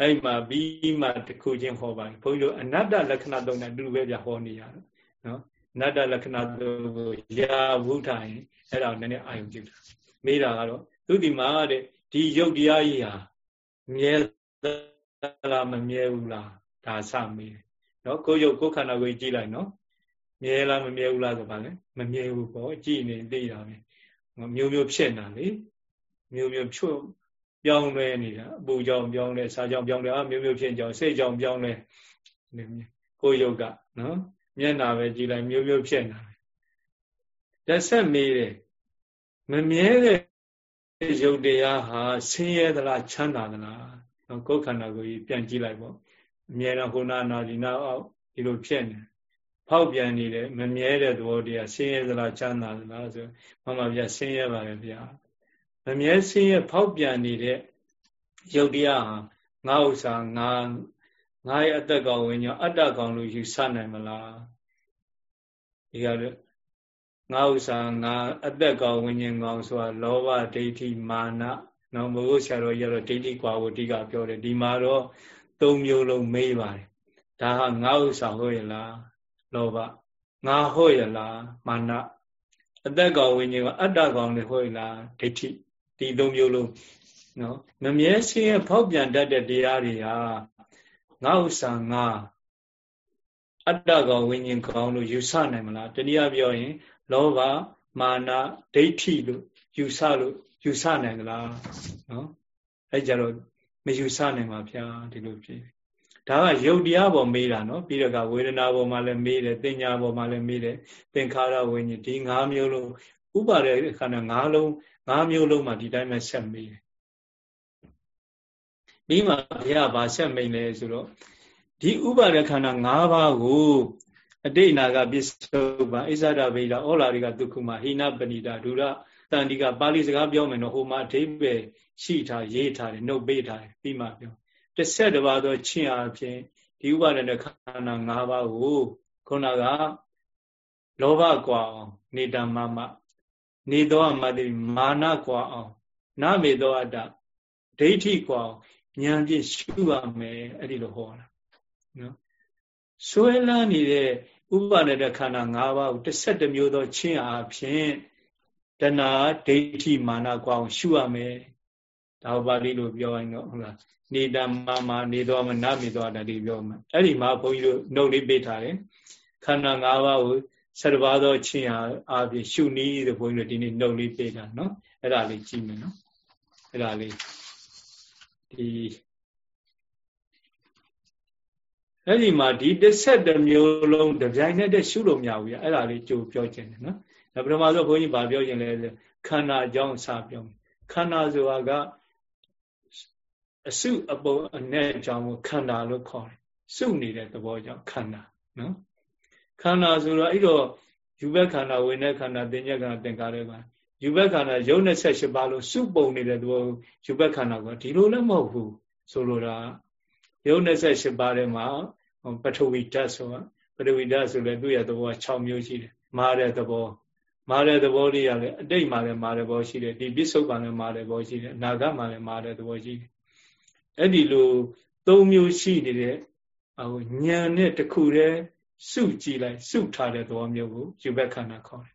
အဲ့မှာပြီးမှတခုချင်းဟောပါတယ်ဘုန်းကြီးတို့အနတ္တလက္ခဏာသုံးနဲ့အတူတူပဲပြဟောနေရတယ်နော်အနတ္တလက္ခဏာသုံးကိုရာဝုထာရင်အဲ့ဒါကိုနည်းနည်းအာယုံကြည့်တာမေးတာကတော့သူဒီမှာတဲ့ ဒီယုတ်တရားကြီးဟာမြဲလားမမြဲဘူးလားဒါစမေးတယ်နော်ကိုယ်ယုတ်ကိုယ်ခန္ဓာကိုကြည့်လိုက်နော်မြဲလားမမြဲဘူးလားဆိုပါလေမမြဲဘူးပေါ့ကြည့်နေသိတာပဲမျိုးမျိုးဖြစ်နေတာလေမျိုးမျိုးဖြုတ်ပြောင်းလဲနေတာအပူကြောင့်ပြောင်းလဲစားကြောင့်ပြောင်းလဲအမျိုးမျိုးဖြစ်ကြောင့်စိတ်ကြောင့်ပြောင်းလဲကိုယ်ယုတ်ကနော်မျက်နာပဲကြည်လိုက်မျိုးမျိုးဖြစ်နေတာလက်ဆက်မေးတယ်မမြဲတဲ့ ရုပ်တရားဟာဆင်းရဲသလားချမ်းသာသလားနော်ကိုယ်ခန္ဓာကိုယ်ကြီးပြန်ကြည့်လိုက်ပေါ့အမြဲတမ်းဟိုနာနာဒီနာအောက်ဒီလိုဖြစ်နေဖောက်ပြန်နေတယ်မမြဲတဲ့သဘောတရားဆင်းရဲသလားချမ်းသာသလားဆိုမှမပြဆင်းရဲပါပဲဗျာမမြဲဆင်းရဲဖောက်ပြန်နေတဲ့ရုပ်တရားဟာငါဥစ္စာငါငါရဲ့အသက်ကောင်ဝိညာဉ်အတ္တကောင်လို့ယူဆနိုင်မလားဒီက ငါဥစ္စာငါအသက်ကောင်ဝိညာဉ်ကောင်ဆိုတာလောဘဒိဋ္ဌိမာနနော်ဘုရားဆရာတော်ကြီးကတော့ဒိဋ္ဌိကွာကိုအဓိကပြောတယ်ဒီမှာတော့သုံးမျိုးလုံးမေးပါတယ်ဒါဟာငါဥစ္စာဟုတ်ရလားလောဘငါဟုတ်ရလားမာနအသက်ကောင်ဝိညာဉ်ကအတ္တကောင်လည်းဟုတ်ရလားဒိဋ္ဌိဒီသုံးမျိုးလုံးနော်မမြဲဆင်းရဲဖောက်ပြန်တတ်တဲ့တရားတွေဟာငါဥစ္စာငါ အတ္တကောင်ဝိညာဉ်ကောင်လို့ယူဆနိုင်မလားတနည်းအားပြောရင် လောဘမာနဒိဋ္ဌိလို့ယူဆလို့ယူဆနိုင်သလားနော်အဲကြတော့မယူဆနိုင်ပါဗျာဒီလိုဖြစ်ဒါကယုတ်တရားပေါ်မေးတာနော်ပြီးတော့ကဝေဒနာပေါ်မှာလည်းမေးတယ်တင်ညာပေါ်မှာလည်းမေးတယ်သင်္ခါရဝိညာဉ်ဒီ၅မျိုးလုံးဥပါဒေခန္ဓာ၅လုံး၅မျိုးလုံးမှာဒီတိုင်းပဲဆက်မေးတယ်ပြီးမှဘုရားဗာဆက်မိန်လဲဆိုတော့ ဒီဥပါဒခန္ဓာ၅ပါးကိုအတိတ်နာကပစ္စုပန်ဣဇဒဗေဒဩလာရိကဒုက္ခမဟိနပဏိတာဒုရတန်တိကပါဠိစကားပြောမယ်နော်ဟိုမှာအဓိပ္ပာယ်ရှိထားရေးထားတယ်နှုတ်ပေးထားတယ်ပြီးမှပြောတစ်ဆက်တစ်ပါးသောချင်းအားဖြင့်ဒီဥပါဒနဲ့ခန္ဓာ၅ပါးကိုခုနကလောဘကွာအောင်နေတမမနေသောအမတိမာနကွာအောင်နာမေသောအတ္တဒိဋ္ဌိကွာအောင်ဉာဏ်ဖြင့်ရှုရမယ်အဲ့ဒီလိုဟောတာ နော်ဆွဲလန်းနေတဲ့ဥပါဒတဲ့ခန္ဓာ၅ပါးကိုတစ်ဆက်တစ်မျိုးသောချင်းအားဖြင့်တဏှာဒိဋ္ဌိမာနကွာအောင်ရှုရမယ်ဒါပါဠိလိုပြောရင်တော့ဟုတ်လားနေတမမနေတော်မနာမေတော်တတိပြောမှာအဲ့ဒီမှာဘုန်းကြီးတို့နှုတ်လေးပေးထားတယ်ခန္ဓာ၅ပါးကိုဆယ်ပါးသောချင်းဟာအာဖြင့်ရှုနည်းတဲ့ဘုန်းကြီးတို့ဒီနေ့နှုတ်လေးပေးတာနော်အဲ့ဒါလေးကြည့်မယ်နော်အဲ့ဒါလေးဒီ အဲ့ဒီမှာဒီတစ်ဆက်တစ်မျိုးလုံးတပြိုင်နက်တည်းရှုလို့မရဘူးရအဲ့ဒါလေးကြိုပြောခြင်းတယ်နော်ဒါပထမဆုံးဘုန်းကြီးဗာပြောခြင်းလဲခန္ဓာအကြောင်းအစပြောခန္ဓာဆိုတာကအစုအပုံအနဲ့အကြောင်းကိုခန္ဓာလို့ခေါ်တယ်စုနေတဲ့သဘောကြောင့်ခန္ဓာနော်ခန္ဓာဆိုတော့အဲ့တော့ယူဘက်ခန္ဓာဝိညာဉ်ခန္ဓာသင်္ညက်ခန္ဓာသင်္ကာရခန္ဓာယူဘက်ခန္ဓာယုံ28ပါးလို့စုပုံနေတဲ့သဘောယူဘက်ခန္ဓာကဒီလိုလည်းမဟုတ်ဘူးဆိုလိုတာယုံ28ပါးထဲမှာ ပထဝီဓာတ်ဆိုတာပထဝီဓာတ်ဆိုလည်းသူ့ရဲ့သဘောက6မျိုးရှိတယ်မာတဲ့သဘောမာတဲ့သဘောလေးရလည်းအတိတ်မှာလည်းမာတဲ့သဘောရှိတယ်ဒီပစ္စုပန်လည်းမာတဲ့သဘောရှိတယ်အနာဂတ်မှာလည်းမာတဲ့သဘောရှိတယ်အဲ့ဒီလိုသုံးမျိုးရှိနေတဲ့ဟိုဉာဏ်နဲ့တခုတည်းစုကြည့်လိုက်စုထားတဲ့သဘောမျိုးကိုယူဘက်ခန္ဓာခေါ်တယ်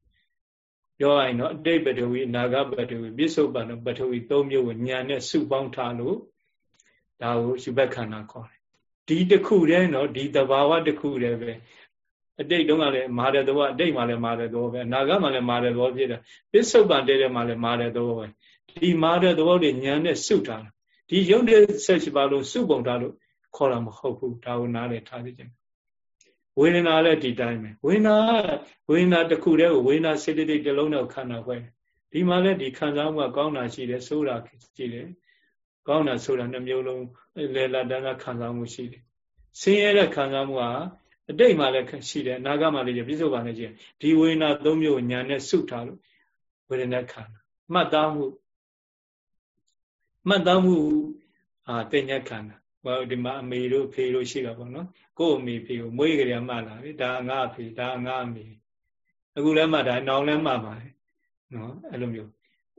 ပြောရရင်တော့အတိတ်ပထဝီအနာဂတ်ပထဝီပစ္စုပန်ပထဝီသုံးမျိုးကိုဉာဏ်နဲ့စုပေါင်းထားလို့ဒါကိုယူဘက်ခန္ဓာခေါ်တယ် ဒီတစ်ခုတည်းနော်ဒီတဘာဝတစ်ခုတည်းပဲအတိတ်တုန်းကလည်းမာတဲ့သဘောအတိတ်မှာလည်းမာတဲ့သဘောပဲအနာဂတ်မှာလည်းမာတဲ့သဘောဖြစ်တယ်ပစ္စုပန်တည်းတည်းမှာလည်းမာတဲ့သဘောပဲဒီမာတဲ့သဘောတွေဉာဏ်နဲ့စုထားတာဒီယုံတဲ့ဆက်ရှိပါလို့စုပုံထားလို့ခေါ်တာမဟုတ်ဘူးဒါကိုနားလည်ထားသိခြင်းဝေဒနာလည်းဒီတိုင်းပဲဝေဒနာဝေဒနာတစ်ခုတည်းကိုဝေဒနာစေတသိက်တစ်လုံးနဲ့ခန္ဓာခွဲဒီမှာလည်းဒီခံစားမှုကကောင်းတာရှိတယ်ဆိုးတာရှိတယ် ကောင်းတာဆိုးတာနှမျိုးလုံးလေလာတန်းကခံစားမှုရှိတယ်ဆင်းရဲတဲ့ခံစားမှုကအတိတ်မှာလည်းရှိတယ်အနာဂတ်မှာလည်းပြစ္ဆုတ်ပါလည်းရှိတယ်ဒီဝေဒနာသုံးမျိုးကိုညာနဲ့စုထားလို့ဝေဒနာခန္ဓာမှတ်သားမှုမှတ်သားမှုအာတင်ညက်ခန္ဓာဟောဒီမှာအမေတို့ဖေတို့ရှိတာပေါ့နော်ကို့အမေဖေကိုမွေးကြရမှလာပြီဒါငါအဖေဒါငါအမေအခုလည်းမှဒါနောင်လည်းမှပါတယ်နော်အဲ့လိုမျိုး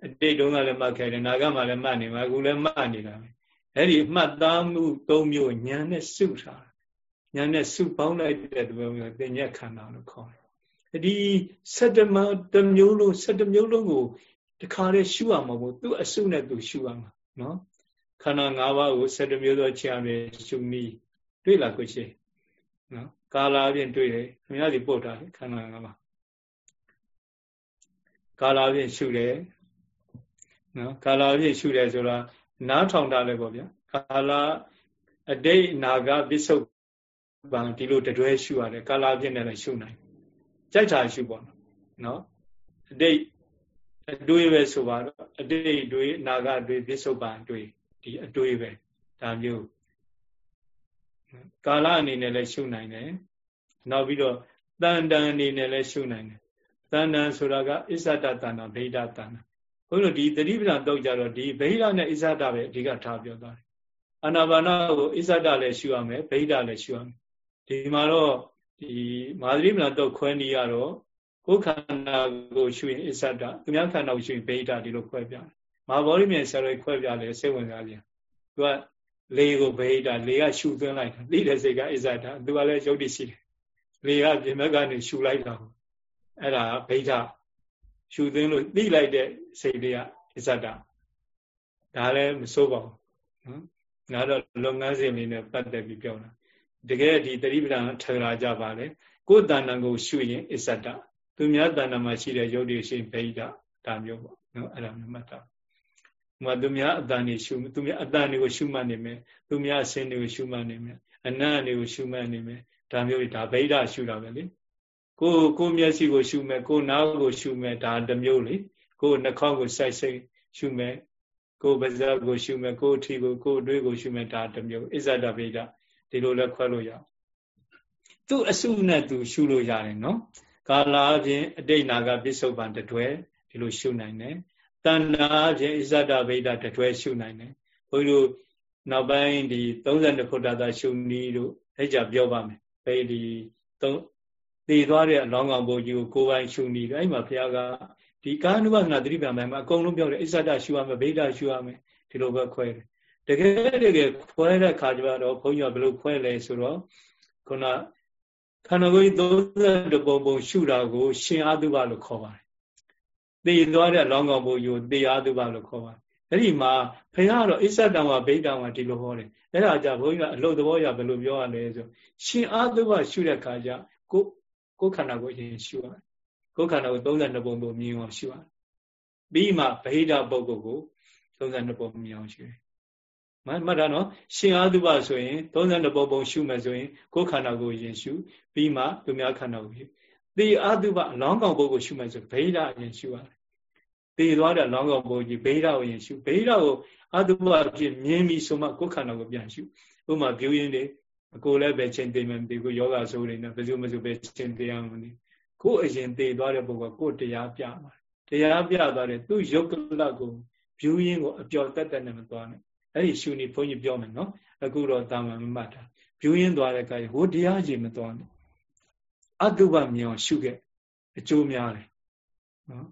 အတိတ်တုန်းကလည်းမှတ်ခဲ့တယ်နာဂတ်မှာလည်းမှတ်နေမှာအခုလည်းမှတ်နေတာပဲအဲ့ဒီမှတ်သားမှု၃မျိုးညာနဲ့စုထားညာနဲ့စုပေါင်းလိုက်တဲ့သဘောမျိုးတင်ညက်ခန္ဓာလို့ခေါ်တယ်ဒီစက်တမတမျိုးလုံးစက်တမျိုးလုံးကိုတခါတည်းရှုရမှာမို့သူအစုနဲ့သူရှုရမှာနော်ခန္ဓာ၅ပါးကို၁၇မျိုးသောခြေအမြဲရှုနည်းတွေ့လားကိုရှိနော်ကာလာဖြင့်တွေ့တယ်ခင်ဗျားဒီပို့ထားတယ်ခန္ဓာ၅ပါးကာလာဖြင့်ရှုတယ် နော်ကာလာဖြင့်ရှုတယ်ဆိုတာနားထောင်တာလည်းပေါ့ဗျာကာလာအတိတ်နာဂပစ္စုပန်ဒီလိုတတွဲရှုရတယ်ကာလာဖြင့်လည်းရှုနိုင်ကြိုက်တာရှုပေါ့နော်အတိတ်အတွေးပဲဆိုပါတော့အတိတ်တွေးနာဂတွေးပစ္စုပန်တွေးဒီအတွေးပဲဒါမျိုးကာလအနေနဲ့လည်းရှုနိုင်တယ်နောက်ပြီးတော့တန်တန်အနေနဲ့လည်းရှုနိုင်တယ်တန်တန်ဆိုတာကအစ္ဆဒတန်တာဗိဒတန်တာ ဘုန်းကြီးတို့ဒီတတိပ္ပံတော့ကြတော့ဒီဗိဒနဲ့အစ္ဆဒပဲအဓိကထားပြောသွားတယ်အာနာပါနကိုအစ္ဆဒလည်းရှုရမယ်ဗိဒလည်းရှုရမယ်ဒီမှာတော့ဒီမာသရိပ္ပံတော့ခွဲနေရတော့ကိုယ်ခန္ဓာကိုရှုရင်အစ္ဆဒသူများခန္ဓာကိုရှုရင်ဗိဒဒီလိုခွဲပြတယ်မဟာဗောဓိမြေဆရာတွေခွဲပြတယ်စိတ်ဝင်စားကြသူကလေကိုဗိဒလေကရှုသွင်းလိုက်တာသိတဲ့စိတ်ကအစ္ဆဒသူကလည်းယုတ်တိရှိတယ်လေကပြင်ဘက်ကနေရှုလိုက်တာအဲ့ဒါဗိဒ ရှုသွင်းလို့သိလိုက်တဲ့စိတ်တွေကအစ္ဆဒဒါလည်းမစိုးပါဘူးနော်ငါတော့လုပ်ငန်းစဉ်လေးနဲ့ပတ်သက်ပြီးပြောတာတကယ်ဒီတတိပဒံထရာကြပါလေကိုယ်တဏ္ဍကိုရှုရင်အစ္ဆဒသူများတဏ္ဍမှာရှိတဲ့ယုတ်တိရှိဗိဒဒါမျိုးပေါ့နော်အဲ့ဒါမျိုးမှတ်တာဟိုသူများအတန်နေရှုသူများအတန်တွေကိုရှုမှတ်နေမယ်သူများအစင်းတွေကိုရှုမှတ်နေမယ်အနတ်တွေကိုရှုမှတ်နေမယ်ဒါမျိုးတွေဒါဗိဓာရှုတာပဲလေ ကိုကိုမျက်စိကိုရှုမယ်ကိုနားကိုရှုမယ်ဒါတစ်မျိုးလေကိုနှာခေါင်းကိုစိုက်စိတ်ရှုမယ်ကိုပါးစပ်ကိုရှုမယ်ကိုအထီကိုကိုအတွေးကိုရှုမယ်ဒါတစ်မျိုးအစ္ဆဒဗိဓာဒီလိုလည်းခွဲလို့ရသူ့အစုနဲ့သူရှုလို့ရတယ်နော်ကာလာအပြင်အတိတ်နာကပစ္စုပန်တတွဲဒီလိုရှုနိုင်တယ်တဏ္ဍာအပြင်ဣဇဒဗိဒတတွဲရှုနိုင်တယ်ဘုန်းကြီးတို့နောက်ပိုင်းဒီ32ခုတသာရှုနည်းတို့အဲ့ကြပြောပါမယ်ဘယ်ဒီ သုံးတည်သွားတဲ့အလောင်းကောင်ဘုန်းကြီးကိုကိုယ်ပိုင်ရှုနည်းတို့အဲ့မှာဘုရားကဒီကာနုပဒနာသတိပံပိုင်းမှာအကုန်လုံးပြောတယ်ဣဇဒရှုရမယ်ဗိဒရှုရမယ်ဒီလိုပဲခွဲတယ်တကယ်တကယ်ခွဲတဲ့ခါကျတော့ဘုန်းကြီးကဘယ်လိုခွဲလဲဆိုတော့ခုနခန္ဓာကိုယ်ကြီး32ပုံပုံရှုတာကို ရှင်အာတုဘလို့ခေါ်ပါတယ်။သိသွားတဲ့လောင်းကောင်ဘုံယူသိအာတုဘလို့ခေါ်ပါတယ်။အဲ့ဒီမှာဘုရားကတော့အစ္ဆတံဝဗိဒံဝဒီလိုဟောတယ်။အဲ့ဒါကြဘုန်းကြီးကအလုတ်သဘောရဘယ်လိုပြောရလဲဆိုရှင်အာတုဘရှုတဲ့ခါကျကို ကိုခန္ဓာကိုယ်ရင်ရှုရတယ်။ကိုခန္ဓာကို32ပုံပုံမြင်အောင်ရှုရတယ်။ပြီးမှဗိဒာပုဂ္ဂိုလ်ကို32ပုံမြင်အောင်ရှုတယ်မှတ်မှတ်တာနော်ရှင်အာသုဘဆိုရင်32ပုံပုံရှုမယ်ဆိုရင်ကိုယ်ခန္ဓာကိုယ်ရင်ရှုပြီးမှသူများခန္ဓာကိုယ်သေအာသုဘအလောင်းကောင်ပုဂ္ဂိုလ်ရှုမယ်ဆိုဗေဒရင်ရှုရတယ်သေသွားတဲ့လောင်းကောင်ပုဂ္ဂိုလ်ကြီးဗေဒကိုရင်ရှုဗေဒကိုအာသုဘဖြစ်မြင်ပြီးဆိုမှကိုယ်ခန္ဓာကိုပြန်ရှုဥပမာပြုရင်းတွေ အကိုလည်းပဲချိန်သိမယ်ဒီကိုယောဂဆိုးနေတယ်ဘယ်သူမှဆိုပဲချိန်သိအောင်မသိကိုယ်အရင်သေသွားတဲ့ပုဂ္ဂိုလ်ကိုယ်တရားပြမှာတရားပြသွားတယ်သူယုတ်ကလကိုပြုရင်းကိုအပျော်တက်တက်နဲ့မသွားနဲ့အဲ့ဒီရှုနေဘုန်းကြီးပြောမယ်နော်အခုတော့တာမန်မမှတ်တာဖြူရင်းသွားတဲ့ကာယဟိုတရားကြီးမသွားနဲ့အတုပမြောင်ရှုခဲ့အကျိုးများတယ်နော်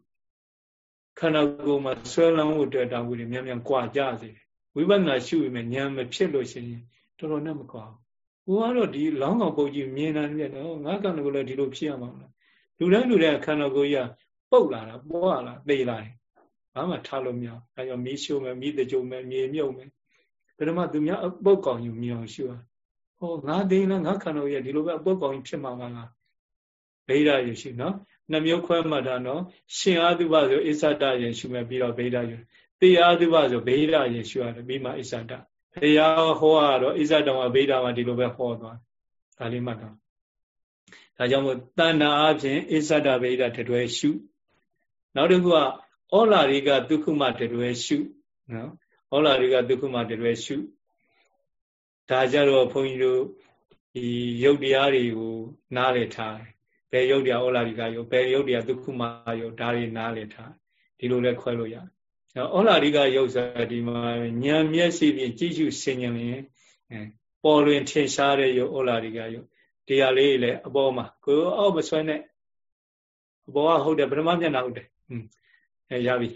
ခန္ဓာကိုယ်မှာဆွဲလန်းဖို့တွေ့တာဘူးတွေမြန်မြန်ကြွာကြစေတယ်ဝိပဿနာရှုရင်ဉာဏ်မဖြစ်လို့ရှိရင်တော်တော်နဲ့မကွာဘူး ဘုရားတော့ဒီလောင်းကောင်ပုံကြီးမြင်နိုင်တယ်နော်ငါခန္ဓာကိုယ်လည်းဒီလိုဖြစ်ရမှာမလားလူတိုင်းလူတိုင်းခန္ဓာကိုယ်ကြီးပုတ်လာတာပွားလာသိလာတယ်ဘာမှထားလို့မရဘူးအဲကြောင့်မီးရှို့မယ်မီးတကြုံမယ်မြေမြုပ်မယ်ဘယ်တော့မှသူများအပုတ်ကောင်ယူမြင်အောင်ရှိပါဟောငါသိရင်လည်းငါခန္ဓာရဲ့ဒီလိုပဲအပုတ်ကောင်ကြီးဖြစ်မှာပါလားဗေဒရရှိနော်နှမျိုးခွဲမှတ်တာနော်ရှင်အာသုဘဆိုအစ္ဆဒရေရှုမယ်ပြီးတော့ဗေဒရတေအာသုဘဆိုဗေဒရေရှုရတယ်ပြီးမှအစ္ဆဒ ဘုရားဟောရတော့အစ္ဆဒမှာဗေဒမှာဒီလိုပဲဟောသွားဒါလေးမှတ်တော့ဒါကြောင့်မို့တဏ္ဍာအဖြစ်အစ္ဆဒဗေဒတတွဲရှုနောက်တစ်ခုကဩလာရိကဒုက္ခမတရွယ်ရှုနော်ဩလာရိကဒုက္ခမတရွယ်ရှုဒါကြတော့ဘုန်းကြီးတို့ဒီယုတ်တရားတွေကိုနားလည်ထားတယ်ဘယ်ယုတ်တရားဩလာရိကယုတ်ဘယ်ယုတ်တရားဒုက္ခမယုတ်ဒါတွေနားလည်ထားဒီလိုလဲခွဲလို့ရတယ် ဩလာရိကယုတ်ဆိုတာဒီမှာဉာဏ်မျက်စိဖြင့်ကြည့်ရှုဆင်ញင်ရင်ပေါ်လွင်ထင်ရှားတဲ့ယုတ်ဩလာရိကယုတ်တရားလေးလည်းအပေါ်မှာကိုအောက်မဆွဲနဲ့အပေါ်ကဟုတ်တယ်ပထမမျက်နှာဟုတ်တယ်အဲရပြီ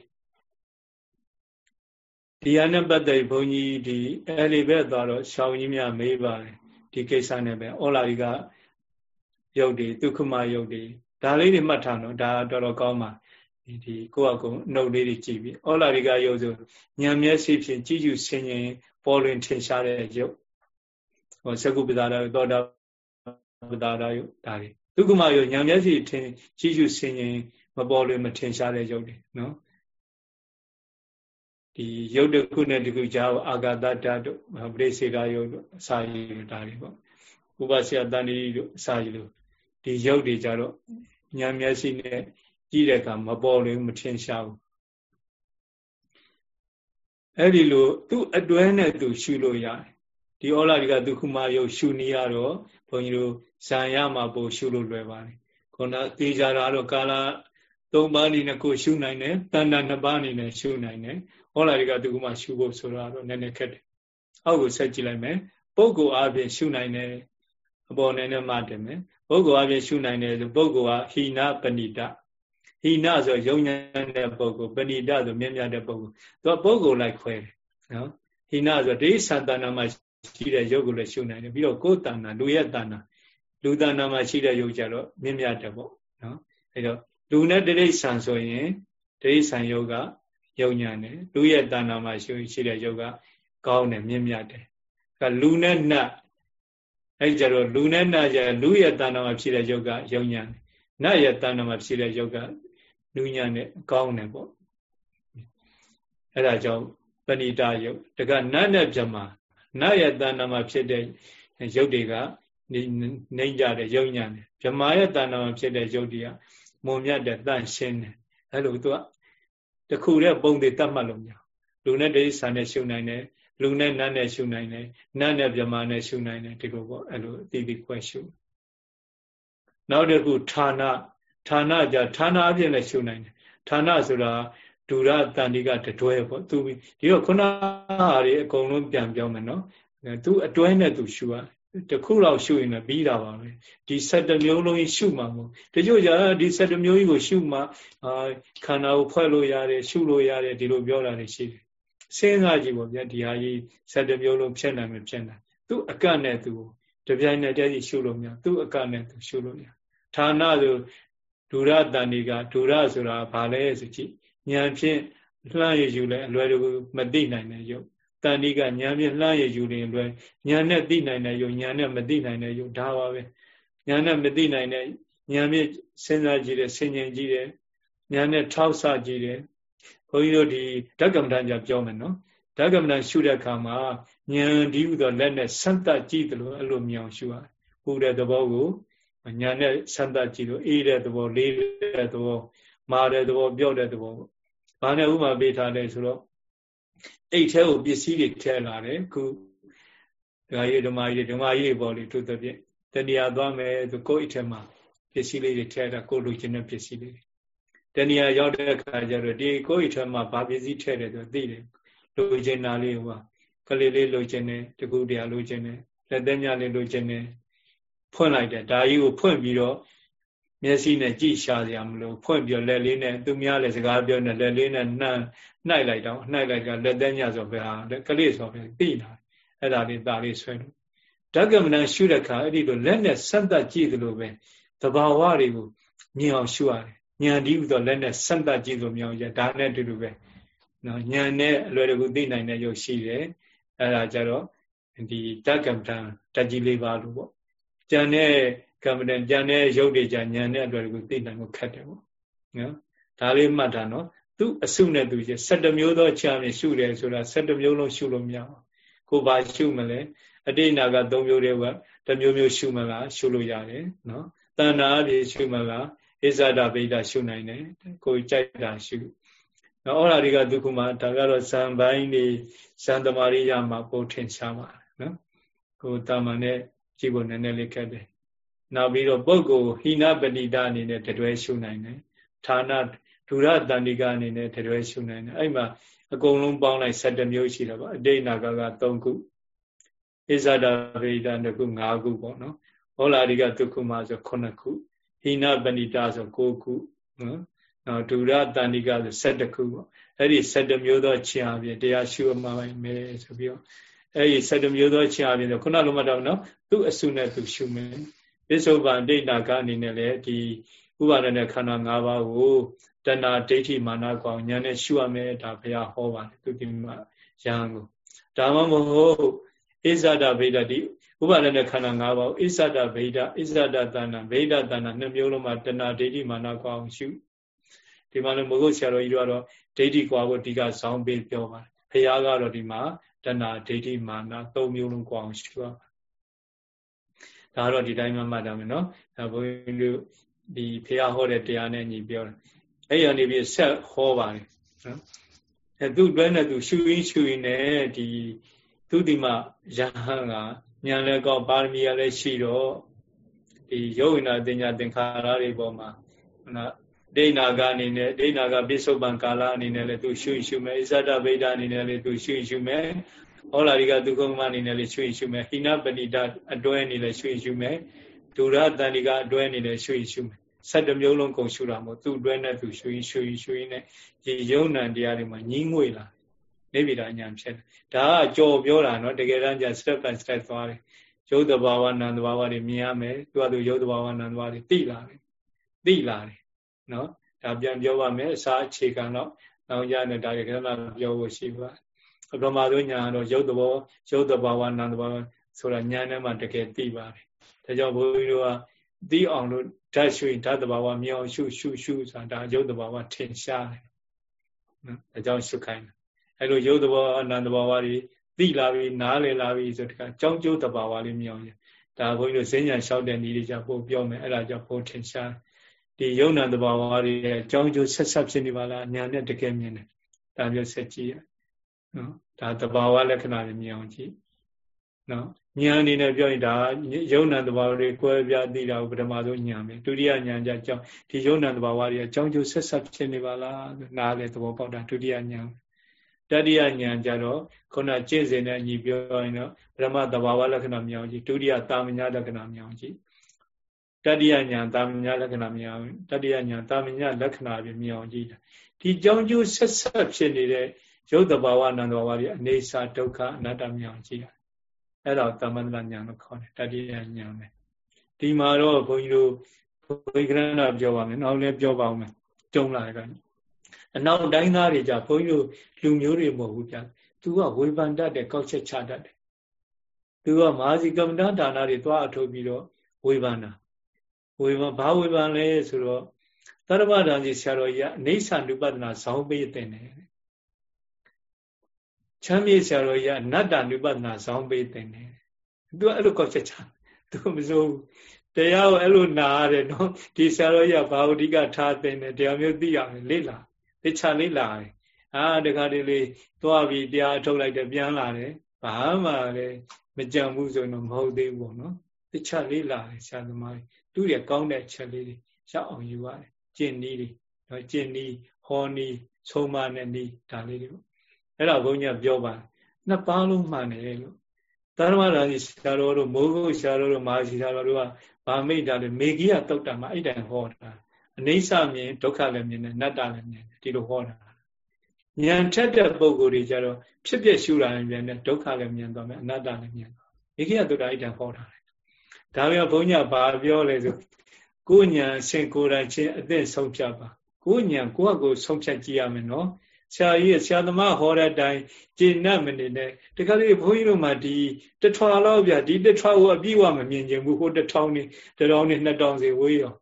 ဒီဟာနဲ့ပတ်သက်ဘုန်းကြီးဒီအဲ့ဒီဘက်သွားတော့ရှောင်းကြီးများမေးပါတယ်ဒီကိစ္စနဲ့ပဲဩလာရီကရုပ်တွေဒုက္ခမရုပ်တွေဒါလေးတွေမှတ်ထားတော့ဒါတော်တော်ကောင်းပါ ဒီဒီကိုယ့်အကုနှုတ်လေးတွေကြည့်ပြီးဩလာရီကရုပ်ဆိုညံမျက်စိဖြင့်ကြည့်ယူဆင်ရင်ပေါ်လွင်ထင်ရှားတဲ့ရုပ်ဟောသကုပ္ပဒါရသောတာပဒါရယုဒါတွေဒုက္ခမယုညံမျက်စိထင်ကြည့်ယူဆင်ရင်မပေါ်လွင်မထင်ရှားတဲ့ရုပ်တွေနော်ဒီရုပ်တစ်ခုနဲ့တစ်ခုကြားကိုအာဂတတတို့ပရိစေကယုတ်တို့အစာရည်ဒါတွေပေါ့ဥပဆရာတန်ဒီတို့အစာရည်လို့ဒီရုပ်တွေကြတော့ဉာဏ်မျက်စိနဲ့ ကြည့်တဲ့အခါမပေါ်လွင်မထင်ရှားဘူးအဲ့ဒီလိုသူ့အတွဲနဲ့သူရှုလို့ရတယ်ဒီဩလာဒီကဒုက္ခမယုတ်ရှုနေရတော့ဘုန်းကြီးတို့ဇံရမှာပို့ရှုလို့လွယ်ပါတယ်ခုနသေချာတာတော့ကာလ၃ပါးအနေနဲ့ကိုရှုနိုင်တယ်တဏ္ဍနှစ်ပါးအနေနဲ့ရှုနိုင်တယ်ဟောလာတွေကသူကမှရှုဖို့ဆိုတော့နည်းနည်းခက်တယ်အောက်ကိုဆက်ကြည့်လိုက်မယ်ပုဂ္ဂိုလ်အပြင်ရှုနိုင်တယ်အပေါ်နည်းနည်းမှတယ်မယ်ပုဂ္ဂိုလ်အပြင်ရှုနိုင်တယ်ဆိုပုဂ္ဂိုလ်ကဟိနပဏိတ ဟိနဆိုယုံညံတဲ့ပုဂ္ဂိုလ်ပဏိတဆိုမြင့်မြတ်တဲ့ပုဂ္ဂိုလ်သူကပုဂ္ဂိုလ်လိုက်ခွဲတယ်နော်ဟိနဆိုဒိဋ္ဌသတ္တနာမှာရှိတဲ့ယုတ်ကိုလည်းရှုနိုင်တယ်ပြီးတော့ကိုယ်တဏ္ဍလူရဲ့တဏ္ဍလူတဏ္ဍမှာရှိတဲ့ယုတ်ကြတော့မြင့်မြတ်တယ်ပေါ့နော်အဲတော့လူနဲ့တိရိစ္ဆာန်ဆိုရင်တိရိစ္ဆာန်ယုတ်ကယုံညာတယ်လူရဲ့တဏ္ဍာမှာရှိရှိတဲ့ယုတ်ကကောင်းတယ်မြင့်မြတ်တယ်အဲလူနဲ့နတ်အဲကြတော့လူနဲ့နတ်ကြလူရဲ့တဏ္ဍာမှာဖြစ်တဲ့ယုတ်ကယုံညာတယ်နတ်ရဲ့တဏ္ဍာမှာဖြစ်တဲ့ယုတ်က လူညာနဲ့ကောင်းတယ်ပေါ့အဲဒါကြောင့်ပဏိတယုတ်တကနတ်နဲ့ပြမနတ်ရဲ့တဏ္ဍာမှာဖြစ်တဲ့ယုတ်တွေကနေကြတယ်ယုံညာတယ်ဗြမာရဲ့တဏ္ဍာမှာဖြစ်တဲ့ယုတ်တွေကမုံမြတ်တဲ့တန့်ရှင်းတယ်အဲ့လိုသူကတခုတည်းပုံတွေတတ်မှတ်လို့မရလူနဲ့တိရစ္ဆာန်နဲ့ရှုနိုင်တယ်လူနဲ့နတ်နဲ့ရှုနိုင်တယ်နတ်နဲ့ဗြဟ္မာနဲ့ရှုနိုင်တယ်ဒီလိုပေါ့အဲ့လိုအတိအကျရှုနောက်တစ်ခုဌာန ဌာနကြဌာနအပြင်လည်းရှုနိုင်တယ်ဌာနဆိုတာဒူရတန်တိကတတွဲပေါ့သူဒီတော့ခုနဟာတွေအကုန်လုံးပြန်ပြောမယ်နော်သူအတွဲနဲ့သူရှုရတခုလောက်ရှုရင်လည်းပြီးတာပါပဲဒီ7မျိုးလုံးကြီးရှုမှာမဟုတ်တချို့ကြဒီ7မျိုးကြီးကိုရှုမှာအာခန္ဓာကိုဖွဲ့လို့ရတယ်ရှုလို့ရတယ်ဒီလိုပြောတာတွေရှိတယ်စဉ်းစားကြည့်ပေါ့ဗျာဒီဟာကြီး7မျိုးလုံးဖြစ်နိုင်မဖြစ်နိုင်သူအကန့်နဲ့သူတပြိုင်နက်တည်းရှုလို့မရသူအကန့်နဲ့သူရှုလို့ရဌာနဆို ဒူရတန်ဒီကဒူရဆိုတာဘာလဲဆိုကြည့်ဉာဏ်ဖြင့်လှမ်းရယူလဲအလွယ်တကူမသိနိုင်တဲ့ယုတ်တန်ဒီကဉာဏ်ဖြင့်လှမ်းရယူရင်လွယ်ဉာဏ်နဲ့သိနိုင်တဲ့ယုတ်ဉာဏ်နဲ့မသိနိုင်တဲ့ယုတ်ဒါပါပဲဉာဏ်နဲ့မသိနိုင်တဲ့ဉာဏ်ဖြင့်စဉ်းစားကြည့်တယ်ဆင်ញင်ကြည့်တယ်ဉာဏ်နဲ့ထောက်ဆကြည့်တယ်ဘုန်းကြီးတို့ဒီဓကမ္မဋ္ဌာန်းကြပြောမယ်နော်ဓကမ္မဋ္ဌာန်းရှုတဲ့အခါမှာဉာဏ်ဒီဥသောလက်နဲ့ဆန့်တကြည့်တယ်လို့အဲ့လိုမြောင်ရှုရတယ်ပူတဲ့သဘောကို ညာနဲ့ဆန့်တကြည့်လို့အေးတဲ့သဘောလေးတဲ့သဘောမာတဲ့သဘောပြော့တဲ့သဘောပေါ့။ဘာနဲ့ဥမာပေးထားလဲဆိုတော့အိတ်ထဲကိုပစ္စည်းတွေထည့်လာတယ်ခုဒကာကြီးဓမ္မကြီးဓမ္မကြီးပေါ့လေသူတပြည့်တဏှာသွားမယ်သူကိုယ်အိတ်ထဲမှာပစ္စည်းလေးတွေထည့်တာကိုလူချင်းတဲ့ပစ္စည်းလေးတွေတဏှာရောက်တဲ့အခါကျတော့ဒီကိုယ်အိတ်ထဲမှာဘာပစ္စည်းထည့်တယ်ဆိုသိတယ်လူချင်းနာလေးဟိုကလေးလေးလူချင်းတယ်တကူတရားလူချင်းတယ်လက်သက်ညလေးလူချင်းတယ် ဖွင့်လိုက်တယ်ဒါကြီးကိုဖွင့်ပြီးတော့မျက်စိနဲ့ကြည့်ရှာစရာမလိုဖွင့်ပြီးလက်လေးနဲ့သူများလည်းစကားပြောနေလက်လေးနဲ့နှမ်းနှိုက်လိုက်တော့နှိုက်လိုက်ကလက်သက်ညဆိုပဲဟာကလေးဆိုပဲသိတာအဲ့ဒါလေးဒါလေးဆွဲလို့ဓကမဏရှုတဲ့ခါအဲ့ဒီလိုလက်နဲ့ဆက်သက်ကြည့်သလိုပဲသဘာဝတွေကိုမြင်အောင်ရှုရတယ်ဉာဏ်ဒီဥသောလက်နဲ့ဆက်သက်ကြည့်လို့မြင်အောင်ရဒါနဲ့တူတူပဲနော်ဉာဏ်နဲ့အလွယ်တကူသိနိုင်တဲ့ရုပ်ရှိတယ်အဲ့ဒါကြတော့ဒီဓကမ္မဋ္ဌာန်းတကြီးလေးပါလို့ပေါ့ ကြံတဲ့ကမ္မဋ္ဌာန်းကြံတဲ့ရုပ်တွေကြဉာဏ်နဲ့အလွယ်တကူသိနိုင်ဖို့ခက်တယ်ပေါ့နော်ဒါလေးမှတ်တာနော်သူအစုနဲ့သူချင်း7မျိုးသောချာမြရှုတယ်ဆိုတာ7မျိုးလုံးရှုလို့မရဘူးကိုဘာရှုမလဲအတိနာက3မျိုးတည်းကတစ်မျိုးမျိုးရှုမလားရှုလို့ရတယ်နော်တဏ္ဍာအပြည့်ရှုမလားဣဇဒဗိဒရှုနိုင်တယ်ကိုကြိုက်တာရှုနော်ဩရာတွေကဒုက္ခမှာဒါကတော့ဇံပိုင်းနေဇံသမารိယမှာပို့ထင်ရှားပါတယ်နော်ကိုတာမန်နဲ့ ကြည့်ဖို့နည်းနည်းလေးခက်တယ်နောက်ပြီးတော့ပုဂ္ဂိုလ်ဟိနပဏိတာအနေနဲ့တတွဲရှုနိုင်တယ်ဌာနဒုရတန္တိကအနေနဲ့တတွဲရှုနိုင်တယ်အဲ့မှာအကုန်လုံးပေါင်းလိုက်7မျိုးရှိတာပါအတိတ်နာကက3ခုဣဇဒဗေဒတခု5ခုပေါ့နော်ဟောလာရိကဒုက္ခမဆို9ခုဟိနပဏိတာဆို9ခုနော်နောက်ဒုရတန္တိကဆို7ခုပေါ့အဲ့ဒီ7မျိုးသောခြေအပြင်တရားရှုမှမယ်ဆိုပြီးတော့ အဲ့ဒီ7မျိုးသောခြေအပြင်ခုနလိုမှတော့နော်သူ့အစုနဲ့သူရှုမယ်ပစ္စုပန်ဒိဋ္ဌာကအနေနဲ့လည်းဒီဥပါဒနဲ့ခန္ဓာ၅ပါးကိုတဏှာဒိဋ္ဌိမာနကောင်ညာနဲ့ရှုရမယ်ဒါဘုရားဟောပါတယ်သူဒီမှာရဟန်းကိုဒါမှမဟုတ်ဣဇဒဗေဒတိဥပါဒနဲ့ခန္ဓာ၅ပါးဣဇဒဗေဒဣဇဒတဏ္ဏဗေဒတဏ္ဏနှစ်မျိုးလုံးမှာတဏှာဒိဋ္ဌိမာနကောင်ရှုဒီမှာလည်းမဟုတ်ဆရာတော်ကြီးတို့ကတော့ဒိဋ္ဌိကွာကိုဒီကဇောင်းပေးပြောပါတယ်ဘုရားကတော့ဒီမှာ တဏှာဒိဋ္ဌိမာနသုံးမျိုးလုံးကောင်ရှုရဒါတော့ဒီတိုင်းမှမှတ်တာမယ်နော်ဒါဘုန်းကြီးတို့ဒီဖះဟောတဲ့တရားနဲ့ညီပြောတယ်အဲ့ရနေပြီးဆက်ဟောပါတယ်နော်အဲသူ့တွဲနဲ့သူရှူရင်းရှူရင်းနဲ့ဒီသူဒီမှာယဟန်ကညာလည်းကောပါရမီရလည်းရှိတော့ဒီယောဂိနာတင်ညာသင်္ခါရတွေပေါ်မှာနော် ဒိဋ္ဌာကအနေနဲ့ဒိဋ္ဌာကပိစုပန်ကာလအနေနဲ့လည်းသူရှုရှုမယ်ဣဇဒဗိဒအနေနဲ့လည်းသူရှုရှုမယ်ဟောလာရိကဒုက္ခမအနေနဲ့လည်းရွှေ့ရှုမယ်ဟိနပဏိတအတွဲအနေနဲ့ရွှေ့ရှုမယ်ဒုရတန်ဒီကအတွဲအနေနဲ့ရွှေ့ရှုမယ်ဆက်တမျိုးလုံးကုန်ရှုတာမို့သူ့အတွဲနဲ့သူရွှေ့ရွှေ့ရွှေ့နဲ့ဒီယုံနံတရားတွေမှာညင်းငွေလာနေပြီလားညာဖြစ်တယ်ဒါကကြော်ပြောတာနော်တကယ်တမ်းကျ step by step သွားတယ်ရုပ်တဘာဝနာမ်တဘာဝတွေမြင်ရမယ်သူကသူရုပ်တဘာဝနာမ်တဘာဝတွေသိလာတယ်သိလာတယ် နော်ဒါပြန်ပြောပါမယ်အစာအခြေခံတော့နောက်ရတဲ့ဒါတွေခဏပြောဖို့ရှိပါတယ်ပရမသုညာတော့ရုပ်တဘောရုပ်တဘာဝနာမ်တဘာဝဆိုတာညာနဲ့မှတကယ်သိပါတယ်ဒါကြောင့်ဘုန်းကြီးတို့ကသိအောင်လို့ဓာတ်ရှုဓာတ်တဘာဝမြောင်ရှုရှုရှုဆိုတာဒါရုပ်တဘာဝထင်ရှားတယ်နော်ဒါကြောင့်ရှုခိုင်းတယ်အဲ့လိုရုပ်တဘာဝနာမ်တဘာဝတွေသိလာပြီနားလည်လာပြီဆိုတခါကြောင်းကျိုးတဘာဝလေးမြောင်ရဒါဘုန်းကြီးတို့ဈဉ္ညာလျှောက်တဲ့နည်းတွေကြောင့်ပို့ပြောမယ်အဲ့ဒါကြောင့်ပို့ထင်ရှား ဒီယုံနာတဘာဝတွေကြောင်းကျိုးဆက်ဆက်ဖြစ်နေပါလားညာနဲ့တကယ်မြင်တယ်ဒါမျိုးဆက်ကြည့်ရနော်ဒါသဘာဝလက္ခဏာတွေမြင်အောင်ကြည့်နော်ဉာဏ်အနေနဲ့ပြောရင်ဒါယုံ nant သဘာဝတွေကွဲပြားသိတာကိုပထမဆုံးဉာဏ်ပဲဒုတိယဉာဏ်ကြကြောင်းဒီယုံ nant သဘာဝတွေအကြောင်းကျိုးဆက်ဆက်ဖြစ်နေပါလားနားလေသဘောပေါက်တာဒုတိယဉာဏ်တတိယဉာဏ်ကြတော့ခုနကျင့်စဉ်နဲ့ညီပြောရင်တော့ပထမသဘာဝလက္ခဏာမြောင်ကြည့်ဒုတိယတာမညာလက္ခဏာမြောင်ကြည့် တတိယညာတာမညာလက္ခဏာမြောင်တတိယညာတာမညာလက္ခဏာပြမြောင်ကြည့်ဒီကြောင်းကျိုးဆက်ဆက်ဖြစ်နေတဲ့ရုပ်တဘာဝနံတဘာဝတွေအနေစာဒုက္ခအနတ္တမြောင်ကြည့်ရအဲ့ဒါသမန္တညာလို့ခေါ်တယ်တတိယညာပဲဒီမှာတော့ဘုန်းကြီးတို့ဘုရားကရဏပြောပါမယ်နောက်လည်းပြောပါအောင်မယ်တုံးလာတယ်ကအနောက်တိုင်းသားတွေကြဘုန်းကြီးတို့လူမျိုးတွေမဟုတ်ဘူးဗျသူကဝေဖန်တတ်တယ်ကောက်ချက်ချတတ်တယ်သူကမဟာစီကမ္မဋ္ဌာန်းတွေသွားအထုတ်ပြီးတော့ဝေဖန်တာ ဝေဖန်ဘာဝေဖန်လဲဆိုတော့သရမဒါန်ကြီးဆရာတော်ကြီးကအနိစ္စနုပဒနာဇောင်းပေးတဲ့တယ်ချမ်းမြေဆရာတော်ကြီးကအနတ္တနုပဒနာဇောင်းပေးတဲ့တယ်သူကအဲ့လိုကောက်ချက်ချသူမစိုးတရားကိုအဲ့လိုနာရတယ်နော်ဒီဆရာတော်ကြီးကဘာဝတိကထားတဲ့တယ်တရားမျိုးသိရမယ်လေ့လာသိချလေ့လာတယ်အာတခါတလေသွားပြီးတရားထုတ်လိုက်တယ်ပြန်လာတယ်ဘာမှလည်းမကြံဘူးဆိုရင်တော့မဟုတ်သေးဘူးပေါ့နော်သိချလေ့လာတယ်ဆရာသမား သူရကောင်းတဲ့ချက်လေးတွေရှောက်အောင်ယူရတယ်ကျင့်နည်းတွေနော်ကျင့်နည်းဟောနည်းဆုံးမနဲ့နည်းဒါလေးတွေပေါ့အဲ့ဒါဘုန်းကြီးပြောပါနှစ်ပါးလုံးမှန်တယ်လို့သာရမရာကြီးဆရာတော်တို့မိုးကုတ်ဆရာတော်တို့မဟာရှိဆရာတော်တို့ကဗာမိတ်တာလေမေဂိယတုတ်တာမှာအဲ့တိုင်ဟောတာအနေဆမြင်ဒုက္ခလည်းမြင်တယ်နတ္တလည်းမြင်တယ်ဒီလိုဟောတာဉာဏ်ထက်တဲ့ပုံကိုယ်တွေကြတော့ဖြစ်ဖြစ်ရှုတာလည်းမြင်တယ်ဒုက္ခလည်းမြင်သွားမယ်အနတ္တလည်းမြင်သွားမေဂိယတုတ်တာအဲ့တိုင်ဟောတာလေ ဒါပြန်ဘုန်းကြီးကဘာပြောလဲဆိုကိုဉာဏ်ဆင်ကိုယ်တိုင်ချင်းအသက်ဆုံးဖြတ်ပါကိုဉာဏ်ကိုယ့်အကိုဆုံးဖြတ်ကြည့်ရမယ်နော်ဆရာကြီးဆရာသမားဟောတဲ့အတိုင်းကျင့်납မနေနဲ့တခါလေဘုန်းကြီးတို့မှဒီတထွာလောက်ပြဒီတထွာကိုအပြည့်အဝမမြင်ချင်ဘူးဟိုတထောင်နေတထောင်နေနှစ်ထောင်စီဝေးရော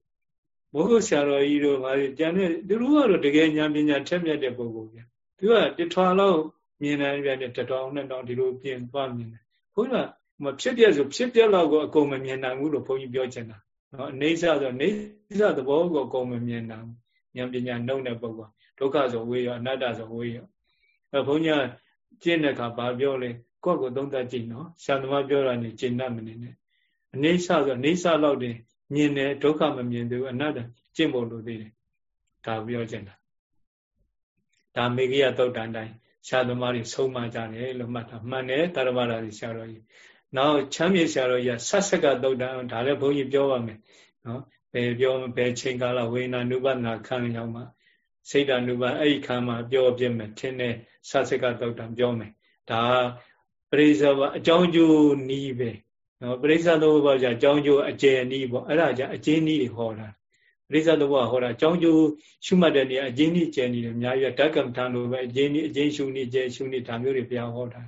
ဘုဟုတ်ဆရာတော်ကြီးတို့ဗာကျန်တဲ့သူတို့ကတော့တကယ်ဉာဏ်ပညာထက်မြက်တဲ့ပုဂ္ဂိုလ်ပြန်သူကတထွာလောက်မြင်နိုင်ပြန်တဲ့တထောင်နှစ်ထောင်ဒီလိုပြင်သွားမြင်တယ်ဘုန်းကြီးက မဖြစ်ပြဆိုဖြစ်ပြလောက်ကိုအကုန်မမြင်နိုင်ဘူးလို့ဘုန်းကြီးပြောချင်တာနော်အနေဆဆိုအနေဆသဘောကိုအကုန်မမြင်နိုင်ဉာဏ်ပညာနှုတ်တဲ့ပုဂ္ဂိုလ်ဒုက္ခဆိုဝေးရောအနတ္တဆိုဝေးရောအဲဘုန်းကြီးကျင့်တဲ့အခါဘာပြောလဲကိုယ့်ကိုသုံးသပ်ကြည့်နော်ဆရာသမားပြောတာနေကျင့်တတ်မနေနဲ့အနေဆဆိုအနေဆလောက်တင်မြင်တယ်ဒုက္ခမမြင်သေးဘူးအနတ္တကျင့်ဖို့လိုသေးတယ်ဒါပြောချင်တာဒါမေဂိယသုတ်တန်တိုင်းဆရာသမားတွေဆုံးမကြတယ်လို့မှတ်တာမှန်တယ်တရမရာကြီးဆရာတော်ကြီး နောက်ချမ်းမြေဆရာတော်ကြီးဆတ်ဆက်ကသုတ်တန်ဒါလည်းဘုန်းကြီးပြောပါမယ်နော်ဘယ်ပြောဘယ်ချိန်ကာလဝေနာနုပနာခံရောက်မှစိတ်ဓာနုပါအဲ့ဒီခါမှာပြောပြမယ်ထင်းတဲ့ဆသကတုတ်တံပြောမယ်ဒါပရိစ္ဆဘအကြောင်းကျိုးနီးပဲနော်ပရိစ္ဆသောဘကြာအကြောင်းကျိုးအကျယ်နီးပေါ့အဲ့ဒါကြာအကျဉ်းနီးတွေဟောတာပရိစ္ဆသောဘဟောတာအကြောင်းကျိုးရှုမှတ်တဲ့နေရာအကျဉ်းနီးကျယ်နီးတယ်အများကြီးဓကမ္မထံလိုပဲအကျဉ်းနီးအကျဉ်းရှုနီးကျယ်ရှုနီးဒါမျိုးတွေဘုရားဟောတာ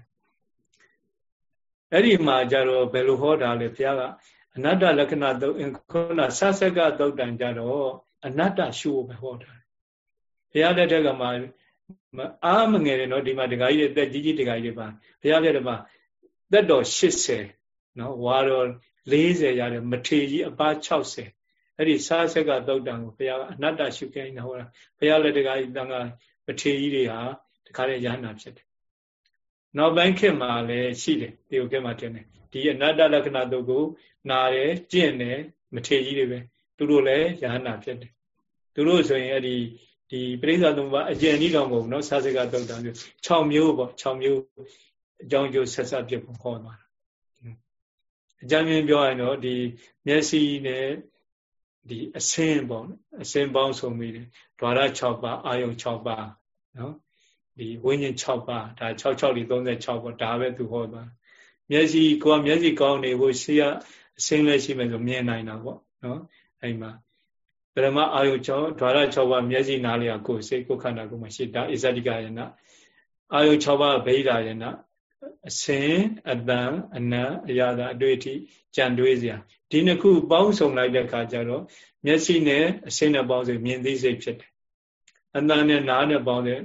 အဲ့ဒီမှာကြတော့ဘယ်လိုဟောတာလဲဘုရားကအနတ္တလက္ခဏာတုတ်ခုနဆသကတုတ်တံကြတော့အနတ္တရှုဖို့ပဲဟောတာဘုရားလက်ထက်ကမှအားမငယ်တယ်နော်ဒီမှာဒကာကြီးတွေတက်ကြီးကြီးဒကာကြီးတွေပါဘုရားလက်ထက်မှာသက်တော်80နော်ဝါတော်40ရတယ်မထေကြီးအပါ60အဲ့ဒီစားဆက်ကသုတ်တံကိုဘုရားကအနတ္တရှုခိုင်းတာဟောတာဘုရားလက်တကာကြီးတန်ခါမထေကြီးတွေဟာတခါလေရဟနာဖြစ်တယ် နောက်ပိုင်းခေတ်မှာလည်းရှိတယ်ဒီခေတ်မှာတင်တယ်ဒီအနတ္တလက္ခဏာတို့ကိုနာတယ်ကျင့်တယ်မထေကြီးတွေပဲသူတို့လည်းရဟနာဖြစ်တယ်သူတို့ဆိုရင်အဲ့ဒီဒီပရိစ္ဆာသုံးပါအကျဉ်းဤတော့မဟုတ်ဘူးเนาะစာစကတုတ်တံမျိုး6မျိုးပေါ့6မျိုးအကြောင်းကျိုးဆက်ဆက်ဖြစ်ဖို့ဟောသွားတာအကြမ်းမြင်ပြောရင်တော့ဒီမျက်စိနဲ့ဒီအစင်းပေါ့အစင်းပေါင်းစုံပြီးတယ်ဓာရ6ပါအာယုံ6ပါเนาะ ဒီဝိညာဉ်6ပါးဒါ66 36ပေါ့ဒါပဲသူဟောသွားမျက်စိကိုကမျက်စိကောင်းနေဖို့ရှိရအစင်းလည်းရှိမယ်ဆိုမြင်နိုင်တာပေါ့နော်အဲ့မှာပရမအာယု6ဓာရ6ပါးမျက်စိနားလျာကိုယ်စိတ်ကိုယ်ခန္ဓာကိုယ်မှာရှိတာအိဇတိကယနာအာယု6ပါးဗိဓာယနာအစင်အတန်အနံအရာသာအတွေ့အထိကြံတွေးစရာဒီနှစ်ခုပေါင်းစုံလိုက်တဲ့အခါကျတော့မျက်စိနဲ့အစင်နဲ့ပေါင်းစုံမြင်သိစိတ်ဖြစ်တယ်အတန်နဲ့နားနဲ့ပေါင်းတဲ့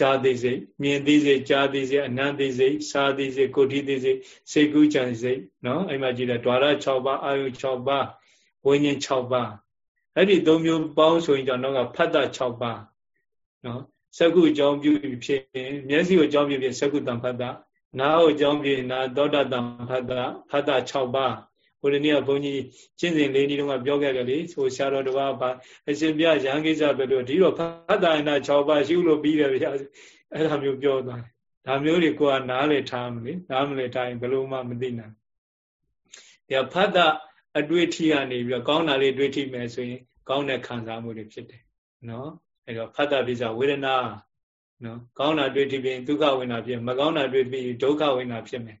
ကြားသိစိတ်မြင်သိစိတ်ကြားသိစိတ်အနံသိစိတ်စားသိစိတ်ကိုဋ္ဌိသိစိတ်စိတ်ကူးကြံစိတ်နော်အဲ့မှာကြည့်လိုက်ဓာရ6ပါးအာယု6ပါးဝိညာဉ်6ပါးအဲ့ဒီသုံးမျိုးပေါင်းဆိုရင်ကျွန်တော်ကဖတ်တာ6ပါးနော်စကုအကြောင်းပြုဖြစ်မျက်စိကိုအကြောင်းပြုဖြစ်စကုတံဖတ်တာနားကိုအကြောင်းပြုနာသောတတံဖတ်တာဖတ်တာ6ပါး ဘုရားနေ့ကဘုန်းကြီးကျင့်စဉ်လေးဒီတော့ပြောခဲ့တယ်လေဆိုဆရာတော်တစ်ပါးပါအရှင်ပြရဟန်းကိစ္စပဲလို့ဒီတော့ဖတ်တာနာ6ပါးရှိလို့ပြီးတယ်ဗျာအဲ့ဒါမျိုးပြောသွားတယ်ဒါမျိုးတွေကိုကနားလေထားမလို့နားမလေထားရင်ဘယ်လိုမှမသိနိုင်ဘူး။ဒါဖတ်တာအတွေ့အထိကနေပြီးတော့ကောင်းတာလေးတွေ့ထိမယ်ဆိုရင်ကောင်းတဲ့ခံစားမှုတွေဖြစ်တယ်နော်အဲ့တော့ဖတ်တာပြစ္ဆဝေဒနာနော်ကောင်းတာတွေ့ထိပြီးဒုက္ခဝေဒနာဖြစ်မကောင်းတာတွေ့ပြီးဒုက္ခဝေဒနာဖြစ်မယ်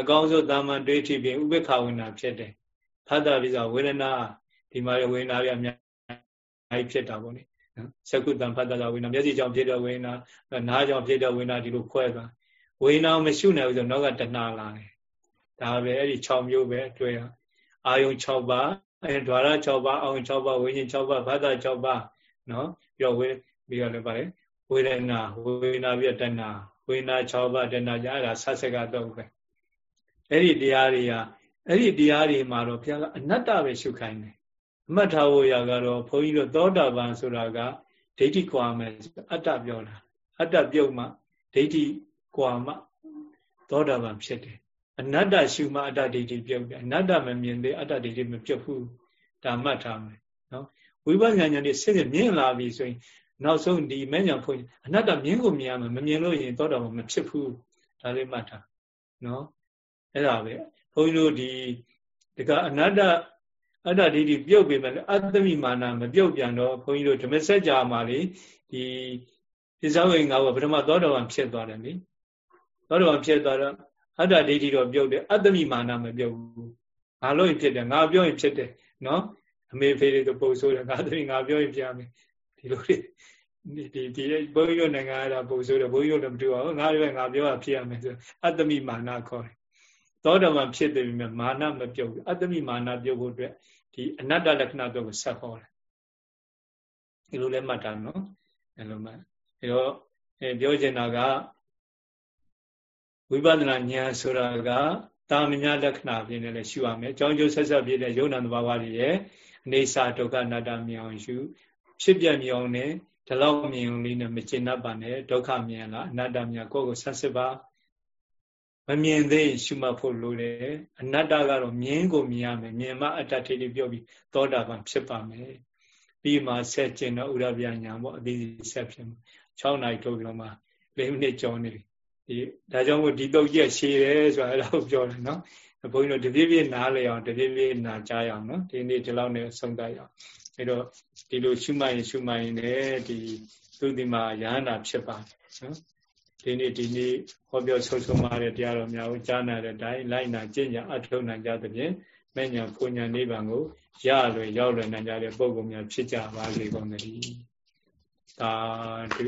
အကောင်းဆုံးတာမန်တွေ့ထိပြီးဥပေက္ခဝေဒနာဖြစ်တယ်ဖတ်တာပြစ္ဆဝေဒနာဒီမှာဝေဒနာတွေအများကြီးဖြစ်တာပေါ့လေနော်သကုတံဖတ်တာဝေဒနာမျက်စိကြောင့်ဖြစ်တဲ့ဝေဒနာနားကြောင့်ဖြစ်တဲ့ဝေဒနာဒီလိုခွဲသွားဝေဒနာမရှိနိုင်ဘူးဆိုတော့ကတဏှာလာတယ်ဒါပဲအဲ့ဒီ6မျိုးပဲတွေ့ရအာယုံ6ပါးအဲဒွါရ6ပါးအာယုံ6ပါးဝိညာဉ်6ပါးဘာသာ6ပါးနော်ပြီးတော့ဝေပြီးတော့လည်းပါတယ်ဝေဒနာဝေဒနာပြီးတဏှာဝေဒနာ6ပါးတဏှာကြအဲ့ဒါဆက်စကတော့ပဲ အဲ့ဒီတရားတွေကအဲ့ဒီတရားတွေမှာတော့ဘုရားကအနတ္တပဲရှုခိုင်းတယ်အမှတ်ထားဖို့ရကတော့ဘုန်းကြီးတို့သောတာပန်ဆိုတာကဒိဋ္ဌိကွာမယ်အတ္တပြောတာအတ္တပြုတ်မှဒိဋ္ဌိကွာမှသောတာပန်ဖြစ်တယ်အနတ္တရှုမှအတ္တဒိဋ္ဌိပြုတ်တယ်အနတ္တမမြင်သေးအတ္တဒိဋ္ဌိမပြုတ်ဘူးဒါမှတ်ထားမယ်နော်ဝိပဿနာဉာဏ်နဲ့ဆက်မြင်လာပြီဆိုရင်နောက်ဆုံးဒီမဲ့ညာဖွင့်အနတ္တမြင်ကိုမြင်ရမယ်မမြင်လို့ရင်သောတာပန်မဖြစ်ဘူးဒါလေးမှတ်ထားနော် အဲ့ဒါပဲဘုန်းကြီးတို့ဒီဒီကအနတ္တအတ္တဒိဋ္ဌိပြုတ်ပြီမဲ့အတ္တမိမာနမပြုတ်ပြန်တော့ဘုန်းကြီးတို့ဓမ္မစကြာမှာလေဒီပစ္စဝေငါကပထမသောတော်ဝံဖြစ်သွားတယ်လေသောတော်ဝံဖြစ်သွားတော့အတ္တဒိဋ္ဌိတော့ပြုတ်တယ်အတ္တမိမာနမပြုတ်ဘူးငါလို့ရင်ဖြစ်တယ်ငါပြောရင်ဖြစ်တယ်နော်အမေဖေတွေပုံဆိုးတယ်ငါသမီးငါပြောရင်ပြမယ်ဒီလိုတွေဒီဒီဘုန်းကြီးတို့နိုင်ငံအဲ့ဒါပုံဆိုးတယ်ဘုန်းကြီးတို့လည်းမတူပါဘူးငါလည်းငါပြောတာဖြစ်ရမယ်ဆိုအတ္တမိမာနခေါ်တယ် သောတော်မှာဖြစ်တယ်ပြီးမှမာနမပြုတ်ဘူးအတ္တမိမာနပြုတ်ဖို့အတွက်ဒီအနတ္တလက္ခဏာတော့ကိုဆက်ဟောတယ်ဒီလိုလဲမှတ်တာနော်အဲ့လိုမှအဲတော့အဲပြောချင်တာကဝိပဿနာဉာဏ်ဆိုတာကတာမညာလက္ခဏာပြင်းနဲ့လည်းရှုရမယ်။ကြောင်းကျိုးဆက်ဆက်ပြည့်တဲ့ယုံနာသဘာဝတွေရဲ့အနေစာဒုက္ခအနတ္တမြင်အောင်ရှုဖြစ်ပြမြင်အောင်နဲ့ဒီလောက်မြင်အောင်လေးနဲ့မကျင်납ပါနဲ့ဒုက္ခမြင်လားအနတ္တမြင်ကိုယ့်ကိုဆက်စစ်ပါ မမြင်သေးရှုမှတ်ဖို့လိုတယ်အနတ္တကတော့မြင်ကိုမြင်ရမယ်မြင်မှအတ္တထိတိပြောပြီးသောတာပန်ဖြစ်ပါမယ်ပြီးမှဆက်ကျင်တော့ဥရပြညာပေါ့အသေးဆက်ဖြစ်မှာ6နိုင်ထုတ်ပြီးတော့မှ၄မိနစ်ကျော်နေပြီဒီဒါကြောင့်မို့ဒီတော့ရက်ရှည်တယ်ဆိုတာအဲ့ဒါကိုပြောတယ်နော်ဘုန်းကြီးတို့တပြည့်ပြည့်နားလေအောင်တပြည့်ပြည့်နားကြားရအောင်နော်ဒီနေ့ဒီလောက်နဲ့ဆုံးသတ်ရအောင်အဲ့တော့ဒီလိုရှုမှတ်ရင်ရှုမှတ်ရင်လည်းဒီသူဒီမှာယဟန္တာဖြစ်ပါတယ်နော် ဒီနေ့ဒီနေ့ဟောပြောဆုံးဆုံးပါတဲ့တရားတော်များကိုကြားနာတဲ့အတိုင်းလိုက်နာကျင့်ကြအထောက်နိုင်ကြသဖြင့်မဲ့ညာပူညာနိဗ္ဗာန်ကိုရလွယ်ရောက်လွယ်နိုင်ကြတဲ့ပုဂ္ဂိုလ်များဖြစ်ကြပါစေကုန်သတည်းသာဓု